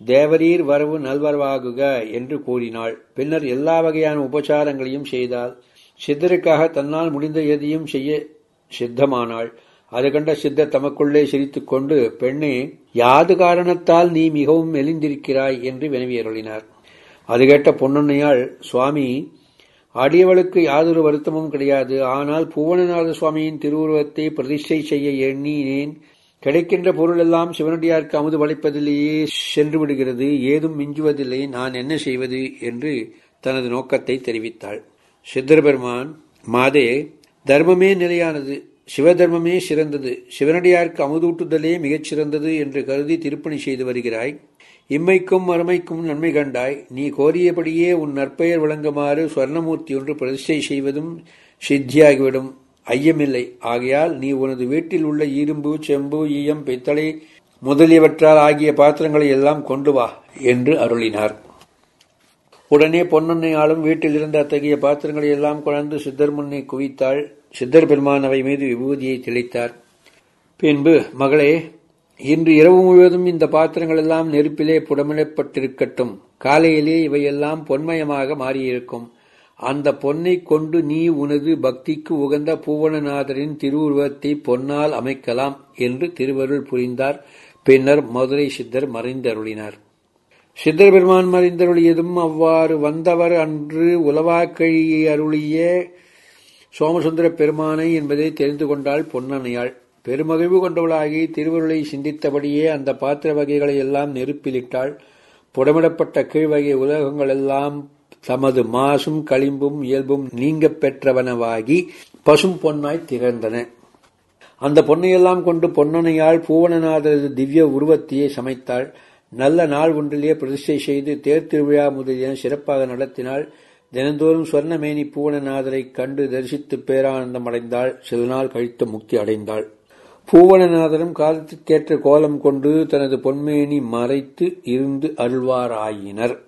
தேவரீர் வரவு நல்வரவாகுக என்று கூறினாள். பின்னர் எல்லா வகையான உபசாரங்களையும் செய்தாள். சித்தருக்காக தன்னால் முடிந்த எதையும் செய்ய சித்தமானாள். அது கண்ட சித்தர் தமக்குள்ளே சிரித்துக் கொண்டு பெண்ணே யாது காரணத்தால் நீ மிகவும் மெலிந்திருக்கிறாய்? என்று வினவியருளினார் அது கேட்ட பொன்னுண்ணையாள் சுவாமி அடியவளுக்கு யாதொரு வருத்தமும் கிடையாது. ஆனால் பூவனநாத சுவாமியின் திருவுருவத்தை பிரதிஷ்டை செய்ய எண்ணினேன். கிடைக்கின்ற பொருளெல்லாம் சிவனடியாருக்கு அமுது வளைப்பதிலேயே சென்று விடுகிறது ஏதும் மிஞ்சுவதில்லை. நான் என்ன செய்வது? என்று தனது நோக்கத்தை தெரிவித்தாள். சித்தர்பெருமான் மாதே தர்மமே நிலையானது. சிவதர்மமே சிறந்தது. சிவனடியாருக்கு அமுதூட்டுதலே மிகச் சிறந்தது என்று கருதி திருப்பணி செய்து வருகிறாய். இம்மைக்கும் மறுமைக்கும் நன்மை கண்டாய். நீ கோரியபடியே உன் நற்பெயர் விளங்குமாறு சுவர்ணமூர்த்தி ஒன்று பிரதிஷ்டை செய்வதும் சித்தியாகிவிடும். ஐயமில்லை. ஆகையால் நீ உனது வீட்டில் உள்ள இரும்பு செம்பு ஈயம் பித்தளை முதலியவற்றால் ஆகிய பாத்திரங்களை எல்லாம் கொண்டு வா என்று அருளினார். உடனே பொன்னன்னையாலும் வீட்டில் இருந்த அத்தகைய பாத்திரங்களை எல்லாம் குழந்து சித்தர் முன்னே குவித்தாள். சித்தர் பெருமான் அவை மீது விபூதியை தெளித்தார். பின்பு மகளே இன்று இரவு முழுவதும் இந்த பாத்திரங்கள் எல்லாம் நெருப்பிலே புடமிடப்பட்டிருக்கட்டும். காலையிலே இவையெல்லாம் பொன்மயமாக மாறியிருக்கும். அந்த பொன்னை கொண்டு நீ உனது பக்திக்கு உகந்த பூவனநாதரின் திருவுருவத்தை பொன்னால் அமைக்கலாம் என்று திருவருள் புரிந்தார். பின்னர் மதுரை சித்தர் மறைந்தருளினார். சித்தர் பெருமான் மறைந்தருளியதும் அவ்வாறு வந்தவர் அன்று உலவாக்கழியை அருளிய சோமசுந்தர பெருமானை என்பதை தெரிந்து கொண்டாள் பொன்னணியாள் பெருமகிழ்வு கொண்டவளாகி திருவருளை சிந்தித்தபடியே அந்த பாத்திர வகைகளை எல்லாம் நெருப்பிலிட்டாள். புடமிடப்பட்ட கீழ்வகை உலகங்கள் எல்லாம் தமது மாசும் களிம்பும் இயல்பும் நீங்க பெற்றவனவாகி பசும் பொன்னாய் திகழ்ந்தன. அந்த பொன்னையெல்லாம் கொண்டு பொன்னனையால் பூவனநாதரது திவ்ய உருவத்தையே சமைத்தாள். நல்ல நாள் ஒன்றிலேயே பிரதிஷ்டை செய்து தேர்திருவிழா முதலியன சிறப்பாக நடத்தினாள். தினந்தோறும் சொர்ணமேனி பூவனநாதரைக் கண்டு தரிசித்து பேரானந்தம் அடைந்தாள். சில நாள் கழித்து முக்தி அடைந்தாள். பூவனநாதரும் காலத்திற்கேற்ற கோலம் கொண்டு தனது பொன்மேனி மறைத்து இருந்து அருள்வாராயினர்.